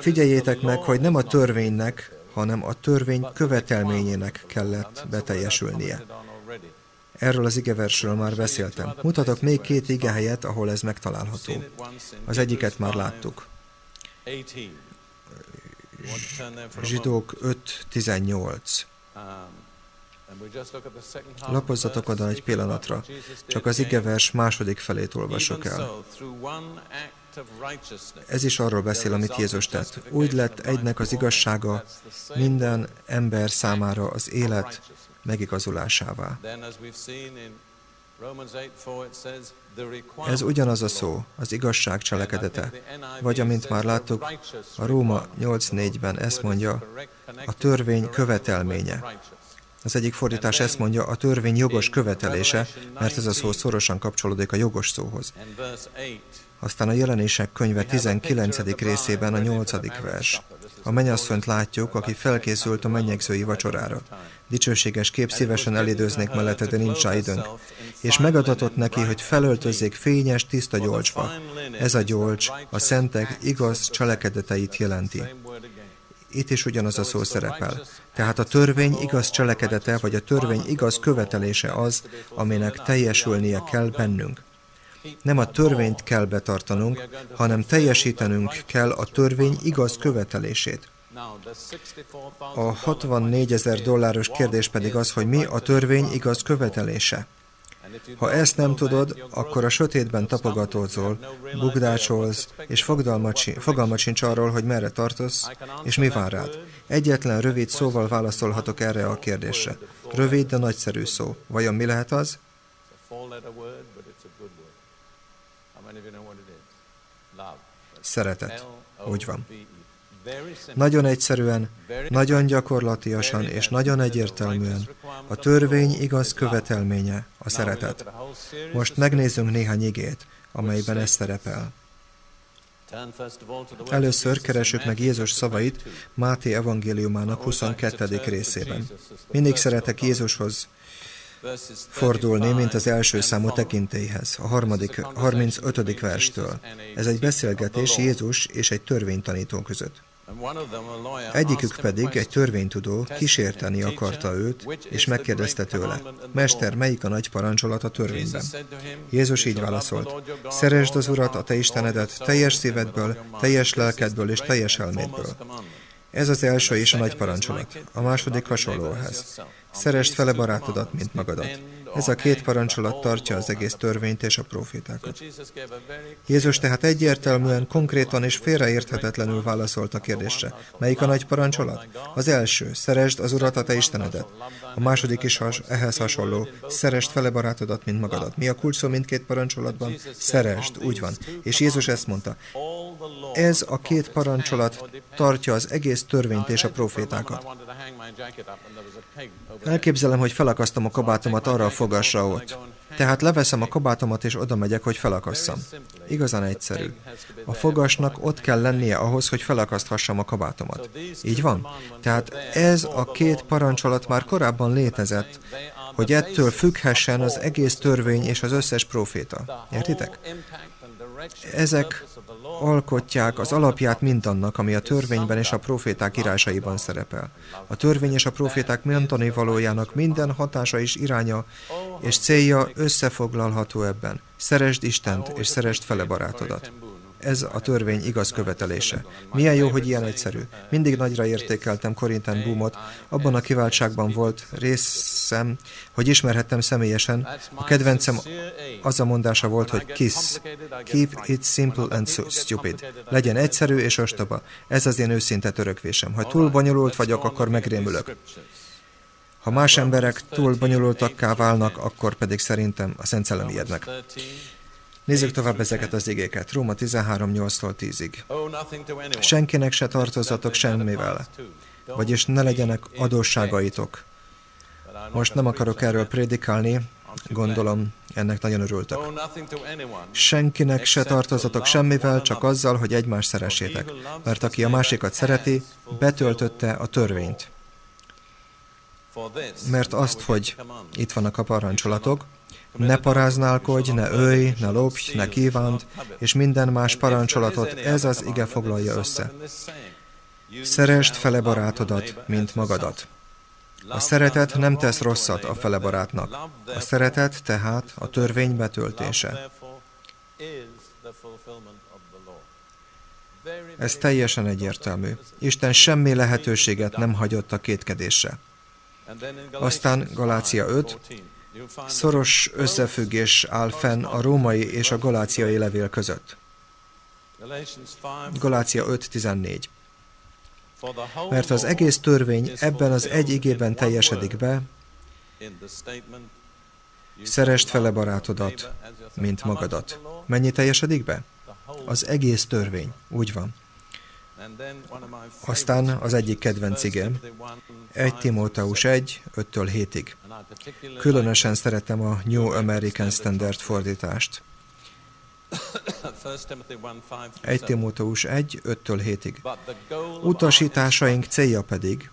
Figyeljétek meg, hogy nem a törvénynek, hanem a törvény követelményének kellett beteljesülnie. Erről az igeversről már beszéltem. Mutatok még két igehelyet, ahol ez megtalálható. Az egyiket már láttuk. Zsidók 5.18. Lapozzatok oda egy pillanatra, csak az igevers második felét olvasok el. Ez is arról beszél, amit Jézus tett. Úgy lett egynek az igazsága minden ember számára az élet megigazulásává. Ez ugyanaz a szó, az igazság cselekedete. Vagy, amint már láttuk, a Róma 8.4-ben ezt mondja, a törvény követelménye. Az egyik fordítás ezt mondja, a törvény jogos követelése, mert ez a szó szorosan kapcsolódik a jogos szóhoz. Aztán a jelenések könyve 19. részében a 8. vers. A mennyasszonyt látjuk, aki felkészült a mennyegzői vacsorára. Dicsőséges kép szívesen elidőznék mellette, de nincs rá időnk. És megadatott neki, hogy felöltözzék fényes, tiszta gyolcsba. Ez a gyolcs a szentek igaz cselekedeteit jelenti. Itt is ugyanaz a szó szerepel. Tehát a törvény igaz cselekedete, vagy a törvény igaz követelése az, aminek teljesülnie kell bennünk. Nem a törvényt kell betartanunk, hanem teljesítenünk kell a törvény igaz követelését. A 64 ezer dolláros kérdés pedig az, hogy mi a törvény igaz követelése. Ha ezt nem tudod, akkor a sötétben tapogatózol, bugdácsolsz, és fogalmat sincs arról, hogy merre tartasz, és mi vár rád. Egyetlen rövid szóval válaszolhatok erre a kérdésre. Rövid, de nagyszerű szó. Vajon mi lehet az? Szeretet. Úgy van. Nagyon egyszerűen, nagyon gyakorlatiasan és nagyon egyértelműen a törvény igaz követelménye a szeretet. Most megnézzünk néhány igét, amelyben ez szerepel. Először keresük meg Jézus szavait Máté evangéliumának 22. részében. Mindig szeretek Jézushoz fordulni, mint az első számú tekintélyhez, a harmadik, 35. verstől. Ez egy beszélgetés Jézus és egy törvénytanító között. Egyikük pedig, egy törvénytudó, kísérteni akarta őt, és megkérdezte tőle, Mester, melyik a nagy parancsolat a törvényben? Jézus így válaszolt, Szeresd az Urat, a te Istenedet, teljes szívedből, teljes lelkedből és teljes elmédből. Ez az első és a nagy parancsolat. A második hasonlóhoz. Szeresd fele barátodat, mint magadat. Ez a két parancsolat tartja az egész törvényt és a profétákat. Jézus tehát egyértelműen, konkrétan és félreérthetetlenül válaszolt a kérdésre. Melyik a nagy parancsolat? Az első, szeresd az Urat a te Istenedet. A második is has, ehhez hasonló, szeresd fele barátodat, mint magadat. Mi a kulcs szó mindkét parancsolatban? Szeresd, úgy van. És Jézus ezt mondta. Ez a két parancsolat tartja az egész törvényt és a profétákat. Elképzelem, hogy felakasztom a kabátomat arra a fogasra ott. Tehát leveszem a kabátomat és oda megyek, hogy felakasszam. Igazán egyszerű. A fogasnak ott kell lennie ahhoz, hogy felakaszthassam a kabátomat. Így van? Tehát ez a két parancsolat már korábban létezett, hogy ettől függhessen az egész törvény és az összes proféta. Értitek? Ezek alkotják az alapját mindannak, ami a törvényben és a proféták írásaiban szerepel. A törvény és a proféták mondani valójának minden hatása és iránya és célja összefoglalható ebben. Szeresd Istent, és szeresd fele barátodat. Ez a törvény igaz követelése. Milyen jó, hogy ilyen egyszerű. Mindig nagyra értékeltem Corinten Boomot, abban a kiváltságban volt részem, hogy ismerhettem személyesen. A kedvencem az a mondása volt, hogy KISS. Keep it simple and so stupid. Legyen egyszerű és ostoba. Ez az én őszinte törökvésem. Ha túl bonyolult vagyok, akkor megrémülök. Ha más emberek túl bonyolultakká válnak, akkor pedig szerintem a Szent Szellem ijednek. Nézzük tovább ezeket az igéket. Róma 13, 8-tól 10-ig. Senkinek se tartozatok semmivel, vagyis ne legyenek adósságaitok. Most nem akarok erről prédikálni, gondolom, ennek nagyon örültök. Senkinek se tartozatok semmivel, csak azzal, hogy egymást szeressétek. Mert aki a másikat szereti, betöltötte a törvényt. Mert azt, hogy itt vannak a parancsolatok, ne paráználkodj, ne ölj, ne lopj, ne kívánt, és minden más parancsolatot ez az ige foglalja össze. Szeresd fele barátodat, mint magadat. A szeretet nem tesz rosszat a fele barátnak. A szeretet tehát a törvény betöltése. Ez teljesen egyértelmű. Isten semmi lehetőséget nem hagyott a kétkedésre. Aztán Galácia 5, Szoros összefüggés áll fenn a római és a galáciai levél között. Galácia 5.14 Mert az egész törvény ebben az egy igében teljesedik be, szerest fele barátodat, mint magadat. Mennyi teljesedik be? Az egész törvény. Úgy van. Aztán az egyik kedvenc igém, 1 Timóteus 1, 5-től 7-ig. Különösen szeretem a New American Standard fordítást. 1 Timóteus 1, 5-től 7-ig. Utasításaink célja pedig,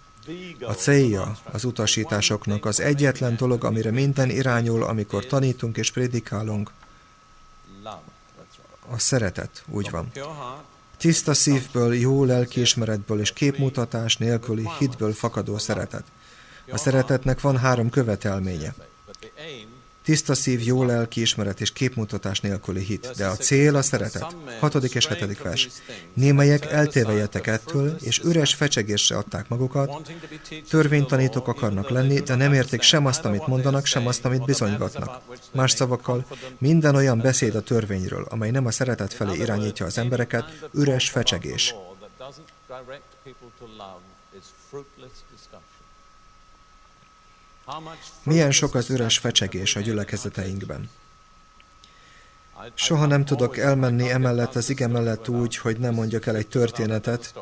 a célja az utasításoknak az egyetlen dolog, amire minden irányul, amikor tanítunk és prédikálunk, a szeretet, úgy van. Tiszta szívből, jó lelkiismeretből és képmutatás nélküli hitből fakadó szeretet. A szeretetnek van három követelménye. Tiszta szív, jó lelki ismeret és képmutatás nélküli hit, de a cél a szeretet. Hatodik és hetedik vers. Némelyek eltévejetek ettől, és üres fecsegésre adták magukat, törvénytanítók akarnak lenni, de nem értik sem azt, amit mondanak, sem azt, amit bizonygatnak. Más szavakkal, minden olyan beszéd a törvényről, amely nem a szeretet felé irányítja az embereket, üres fecsegés. Milyen sok az üres fecsegés a gyülekezeteinkben. Soha nem tudok elmenni emellett az ige mellett úgy, hogy nem mondjak el egy történetet.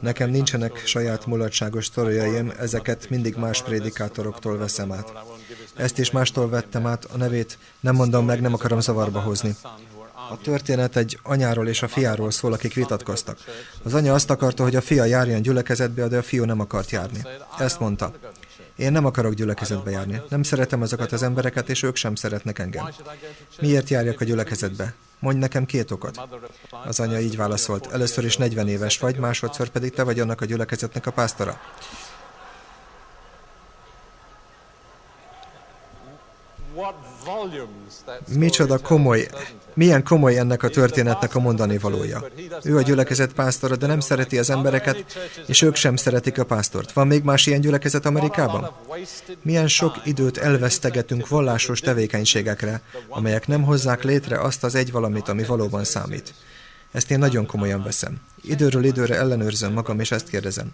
Nekem nincsenek saját mulatságos sztoriaim, ezeket mindig más prédikátoroktól veszem át. Ezt is mástól vettem át, a nevét nem mondom meg, nem akarom zavarba hozni. A történet egy anyáról és a fiáról szól, akik vitatkoztak. Az anya azt akarta, hogy a fia járjon gyülekezetbe, de a fiú nem akart járni. Ezt mondta. Én nem akarok gyülekezetbe járni. Nem szeretem azokat az embereket, és ők sem szeretnek engem. Miért járjak a gyülekezetbe? Mondj nekem két okot. Az anya így válaszolt. Először is 40 éves vagy, másodszor pedig te vagy annak a gyülekezetnek a pásztora. Micsoda komoly, milyen komoly ennek a történetnek a mondani valója. Ő a gyülekezet pásztora, de nem szereti az embereket, és ők sem szeretik a pásztort. Van még más ilyen gyülekezet Amerikában? Milyen sok időt elvesztegetünk vallásos tevékenységekre, amelyek nem hozzák létre azt az egy valamit, ami valóban számít. Ezt én nagyon komolyan veszem. Időről időre ellenőrzöm magam, és ezt kérdezem.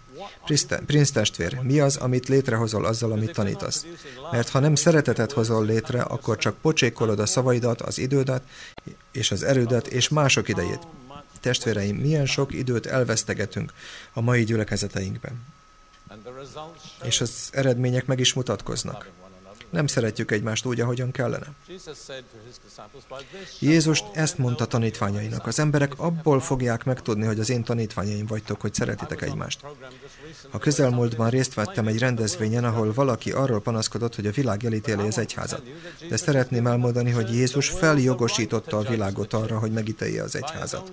Prince testvér, mi az, amit létrehozol azzal, amit tanítasz? Mert ha nem szeretetet hozol létre, akkor csak pocsékolod a szavaidat, az idődet, és az erődet, és mások idejét. Testvéreim, milyen sok időt elvesztegetünk a mai gyülekezeteinkben. És az eredmények meg is mutatkoznak. Nem szeretjük egymást úgy, ahogyan kellene. Jézus ezt mondta tanítványainak. Az emberek abból fogják megtudni, hogy az én tanítványaim vagytok, hogy szeretitek egymást. A közelmúltban részt vettem egy rendezvényen, ahol valaki arról panaszkodott, hogy a világ elítéli az egyházat. De szeretném elmondani, hogy Jézus feljogosította a világot arra, hogy megítélje az egyházat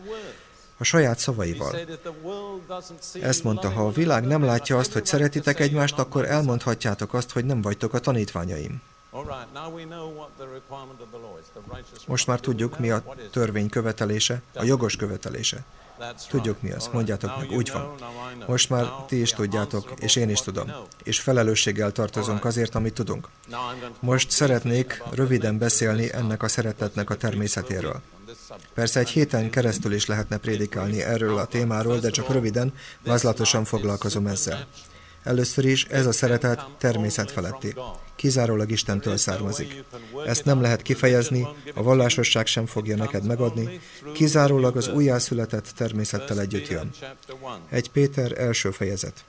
a saját szavaival. Ezt mondta, ha a világ nem látja azt, hogy szeretitek egymást, akkor elmondhatjátok azt, hogy nem vagytok a tanítványaim. Most már tudjuk, mi a törvény követelése, a jogos követelése. Tudjuk mi az, mondjátok meg, úgy van. Most már ti is tudjátok, és én is tudom. És felelősséggel tartozunk azért, amit tudunk. Most szeretnék röviden beszélni ennek a szeretetnek a természetéről. Persze egy héten keresztül is lehetne prédikálni erről a témáról, de csak röviden, vázlatosan foglalkozom ezzel. Először is ez a szeretet természet feletti. Kizárólag Istentől származik. Ezt nem lehet kifejezni, a vallásosság sem fogja neked megadni, kizárólag az újjászületett természettel együtt jön. Egy Péter első fejezet.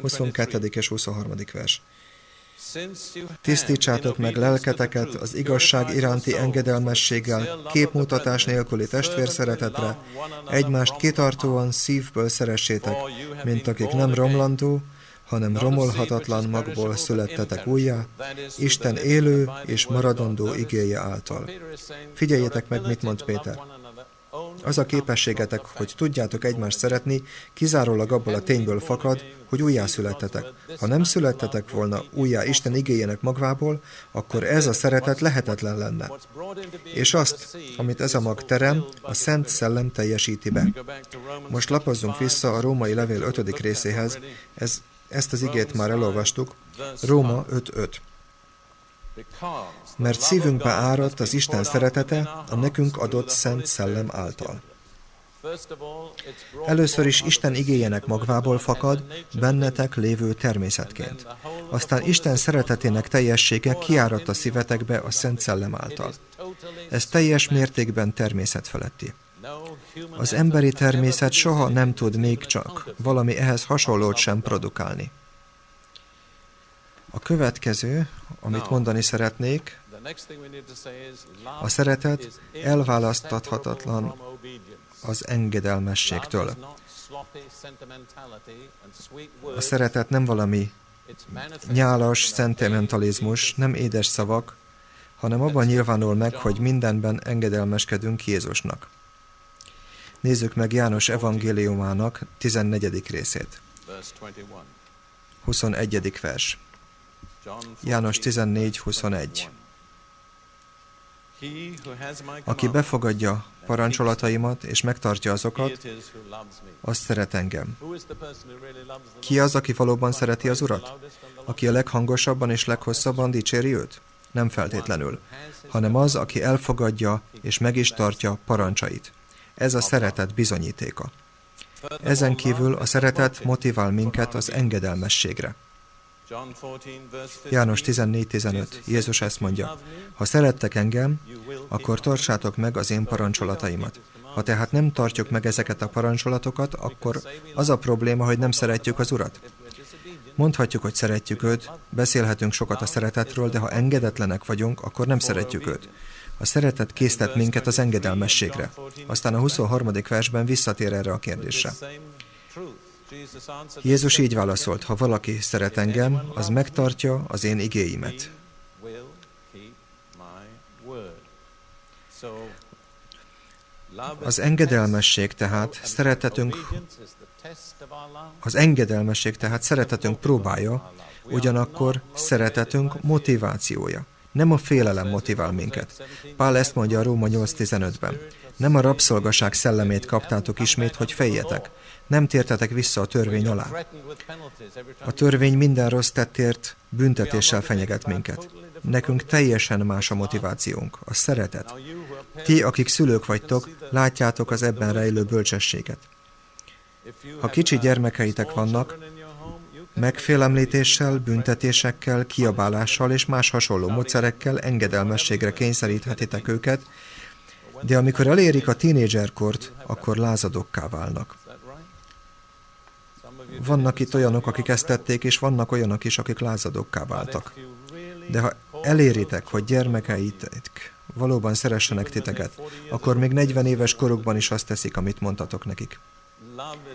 22. és 23. vers. Tisztítsátok meg lelketeket az igazság iránti engedelmességgel, képmutatás nélküli testvérszeretetre, egymást kitartóan szívből szeressétek, mint akik nem romlandó, hanem romolhatatlan magból születtetek újjá, Isten élő és maradandó igéje által. Figyeljetek meg, mit mond Péter. Az a képességetek, hogy tudjátok egymást szeretni, kizárólag abból a tényből fakad, hogy újjászülettetek. Ha nem születtetek volna újjá Isten igényének magvából, akkor ez a szeretet lehetetlen lenne. És azt, amit ez a mag terem, a Szent Szellem teljesíti be. Most lapozzunk vissza a római levél 5. részéhez, ez, ezt az igét már elolvastuk, Róma 5.5 mert szívünkbe áradt az Isten szeretete a nekünk adott Szent Szellem által. Először is Isten igéjének magvából fakad, bennetek lévő természetként. Aztán Isten szeretetének teljessége kiáradt a szívetekbe a Szent Szellem által. Ez teljes mértékben természet feletti. Az emberi természet soha nem tud még csak valami ehhez hasonlót sem produkálni. A következő, amit mondani szeretnék, a szeretet elválasztathatatlan az engedelmességtől. A szeretet nem valami nyálas szentimentalizmus, nem édes szavak, hanem abban nyilvánul meg, hogy mindenben engedelmeskedünk Jézusnak. Nézzük meg János evangéliumának 14. részét. 21. vers. János 14.21 Aki befogadja parancsolataimat és megtartja azokat, azt szeret engem. Ki az, aki valóban szereti az Urat? Aki a leghangosabban és leghosszabban dicséri őt? Nem feltétlenül, hanem az, aki elfogadja és meg is tartja parancsait. Ez a szeretet bizonyítéka. Ezen kívül a szeretet motivál minket az engedelmességre. János 14.15. Jézus ezt mondja, ha szerettek engem, akkor tartsátok meg az én parancsolataimat. Ha tehát nem tartjuk meg ezeket a parancsolatokat, akkor az a probléma, hogy nem szeretjük az Urat. Mondhatjuk, hogy szeretjük őt, beszélhetünk sokat a szeretetről, de ha engedetlenek vagyunk, akkor nem szeretjük őt. A szeretet késztet minket az engedelmességre. Aztán a 23. versben visszatér erre a kérdésre. Jézus így válaszolt, ha valaki szeret engem, az megtartja az én igéimet. Az engedelmesség tehát szeretetünk az engedelmesség tehát szeretetünk próbája, ugyanakkor szeretetünk motivációja. Nem a félelem motivál minket. Pál ezt mondja a Róma 8.15-ben. Nem a rabszolgaság szellemét kaptátok ismét, hogy fejjetek. Nem tértetek vissza a törvény alá. A törvény minden rossz tettért büntetéssel fenyeget minket. Nekünk teljesen más a motivációnk, a szeretet. Ti, akik szülők vagytok, látjátok az ebben rejlő bölcsességet. Ha kicsi gyermekeitek vannak, megfélemlítéssel, büntetésekkel, kiabálással és más hasonló módszerekkel engedelmességre kényszeríthetitek őket, de amikor elérik a tínédzserkort, akkor lázadokká válnak. Vannak itt olyanok, akik ezt tették, és vannak olyanok is, akik lázadokká váltak. De ha eléritek, hogy gyermekeitek valóban szeressenek titeket, akkor még 40 éves korukban is azt teszik, amit mondtatok nekik.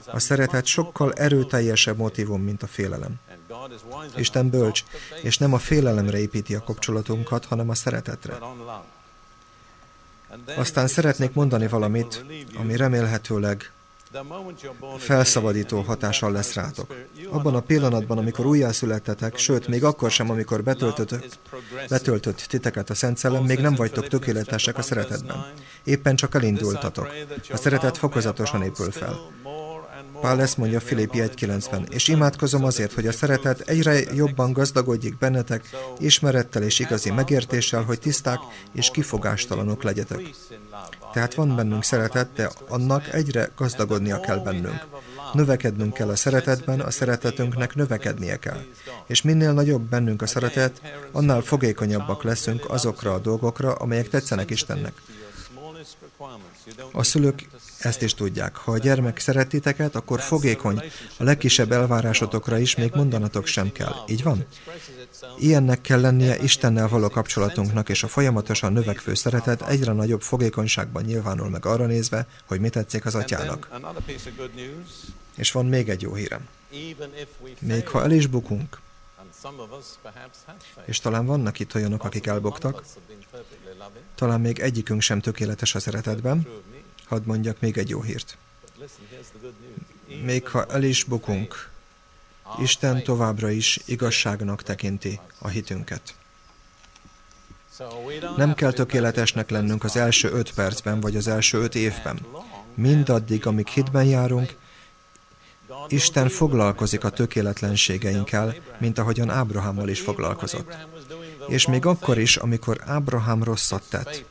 A szeretet sokkal erőteljesebb motivum, mint a félelem. Isten bölcs, és nem a félelemre építi a kapcsolatunkat, hanem a szeretetre. Aztán szeretnék mondani valamit, ami remélhetőleg felszabadító hatással lesz rátok. Abban a pillanatban, amikor újjászülettetek, sőt, még akkor sem, amikor betöltött, betöltött titeket a Szent Szellem, még nem vagytok tökéletesek a szeretetben. Éppen csak elindultatok. A szeretet fokozatosan épül fel. Pál ezt mondja Filippi 1.90, és imádkozom azért, hogy a szeretet egyre jobban gazdagodjék bennetek, ismerettel és igazi megértéssel, hogy tiszták és kifogástalanok legyetek. Tehát van bennünk szeretet, de annak egyre gazdagodnia kell bennünk. Növekednünk kell a szeretetben, a szeretetünknek növekednie kell. És minél nagyobb bennünk a szeretet, annál fogékonyabbak leszünk azokra a dolgokra, amelyek tetszenek Istennek. A szülők ezt is tudják. Ha a gyermek szeretiteket, akkor fogékony, a legkisebb elvárásotokra is még mondanatok sem kell. Így van? Ilyennek kell lennie Istennel való kapcsolatunknak, és a folyamatosan növekvő szeretet egyre nagyobb fogékonyságban nyilvánul meg arra nézve, hogy mit tetszik az atyának. És van még egy jó hírem. Még ha el is bukunk, és talán vannak itt olyanok, akik elbuktak, talán még egyikünk sem tökéletes a szeretetben, hadd mondjak még egy jó hírt. Még ha el is bukunk, Isten továbbra is igazságnak tekinti a hitünket. Nem kell tökéletesnek lennünk az első öt percben, vagy az első öt évben. Mindaddig, amíg hitben járunk, Isten foglalkozik a tökéletlenségeinkkel, mint ahogyan Ábrahámmal is foglalkozott. És még akkor is, amikor Ábrahám rosszat tett,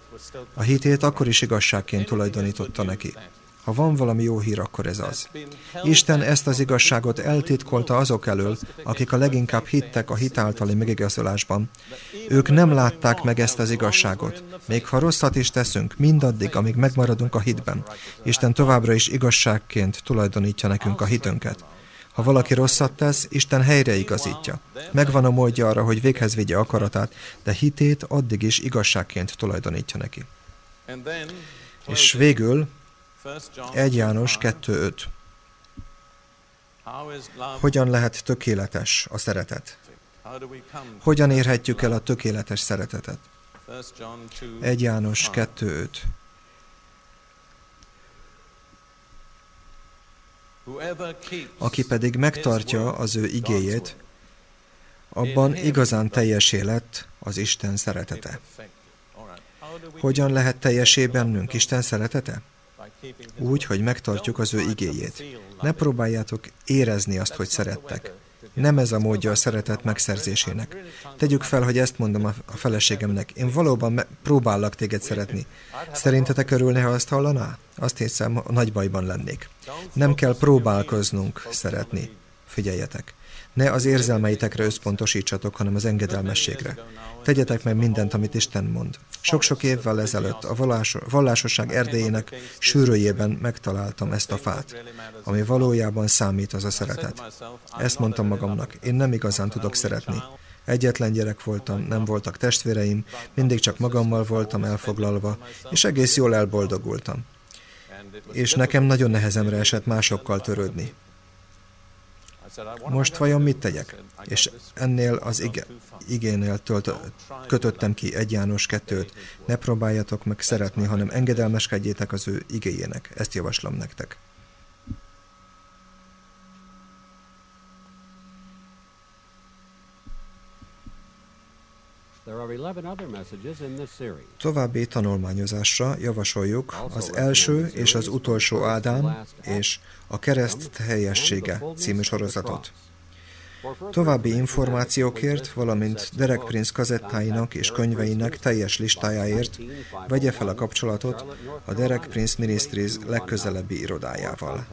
a hitét akkor is igazságként tulajdonította neki. Ha van valami jó hír, akkor ez az. Isten ezt az igazságot eltitkolta azok elől, akik a leginkább hittek a hitáltali megigazolásban. Ők nem látták meg ezt az igazságot. Még ha rosszat is teszünk, mindaddig, amíg megmaradunk a hitben. Isten továbbra is igazságként tulajdonítja nekünk a hitünket. Ha valaki rosszat tesz, Isten helyreigazítja. Megvan a módja arra, hogy véghez vigye akaratát, de hitét addig is igazságként tulajdonítja neki. És végül 1 János 2.5 Hogyan lehet tökéletes a szeretet? Hogyan érhetjük el a tökéletes szeretetet? 1 János 2.5 Aki pedig megtartja az ő igéjét, abban igazán teljesé lett az Isten szeretete. Hogyan lehet teljesé bennünk Isten szeretete? Úgy, hogy megtartjuk az ő igéjét. Ne próbáljátok érezni azt, hogy szerettek. Nem ez a módja a szeretet megszerzésének. Tegyük fel, hogy ezt mondom a feleségemnek. Én valóban próbállak téged szeretni. Szerintetek örülne, ha azt hallaná? Azt hiszem, nagy bajban lennék. Nem kell próbálkoznunk szeretni. Figyeljetek. Ne az érzelmeitekre összpontosítsatok, hanem az engedelmességre. Tegyetek meg mindent, amit Isten mond. Sok-sok évvel ezelőtt a vallásosság erdélyének sűrőjében megtaláltam ezt a fát, ami valójában számít az a szeretet. Ezt mondtam magamnak, én nem igazán tudok szeretni. Egyetlen gyerek voltam, nem voltak testvéreim, mindig csak magammal voltam elfoglalva, és egész jól elboldogultam. És nekem nagyon nehezemre esett másokkal törődni. Most vajon mit tegyek? És ennél az ige, igénél tölt, kötöttem ki egy János kettőt. Ne próbáljatok meg szeretni, hanem engedelmeskedjétek az ő igéjének. Ezt javaslom nektek. További tanulmányozásra javasoljuk az első és az utolsó Ádám és a kereszt helyessége című sorozatot. További információkért, valamint Derek Prince kazettáinak és könyveinek teljes listájáért vegye fel a kapcsolatot a Derek Prince Ministries legközelebbi irodájával.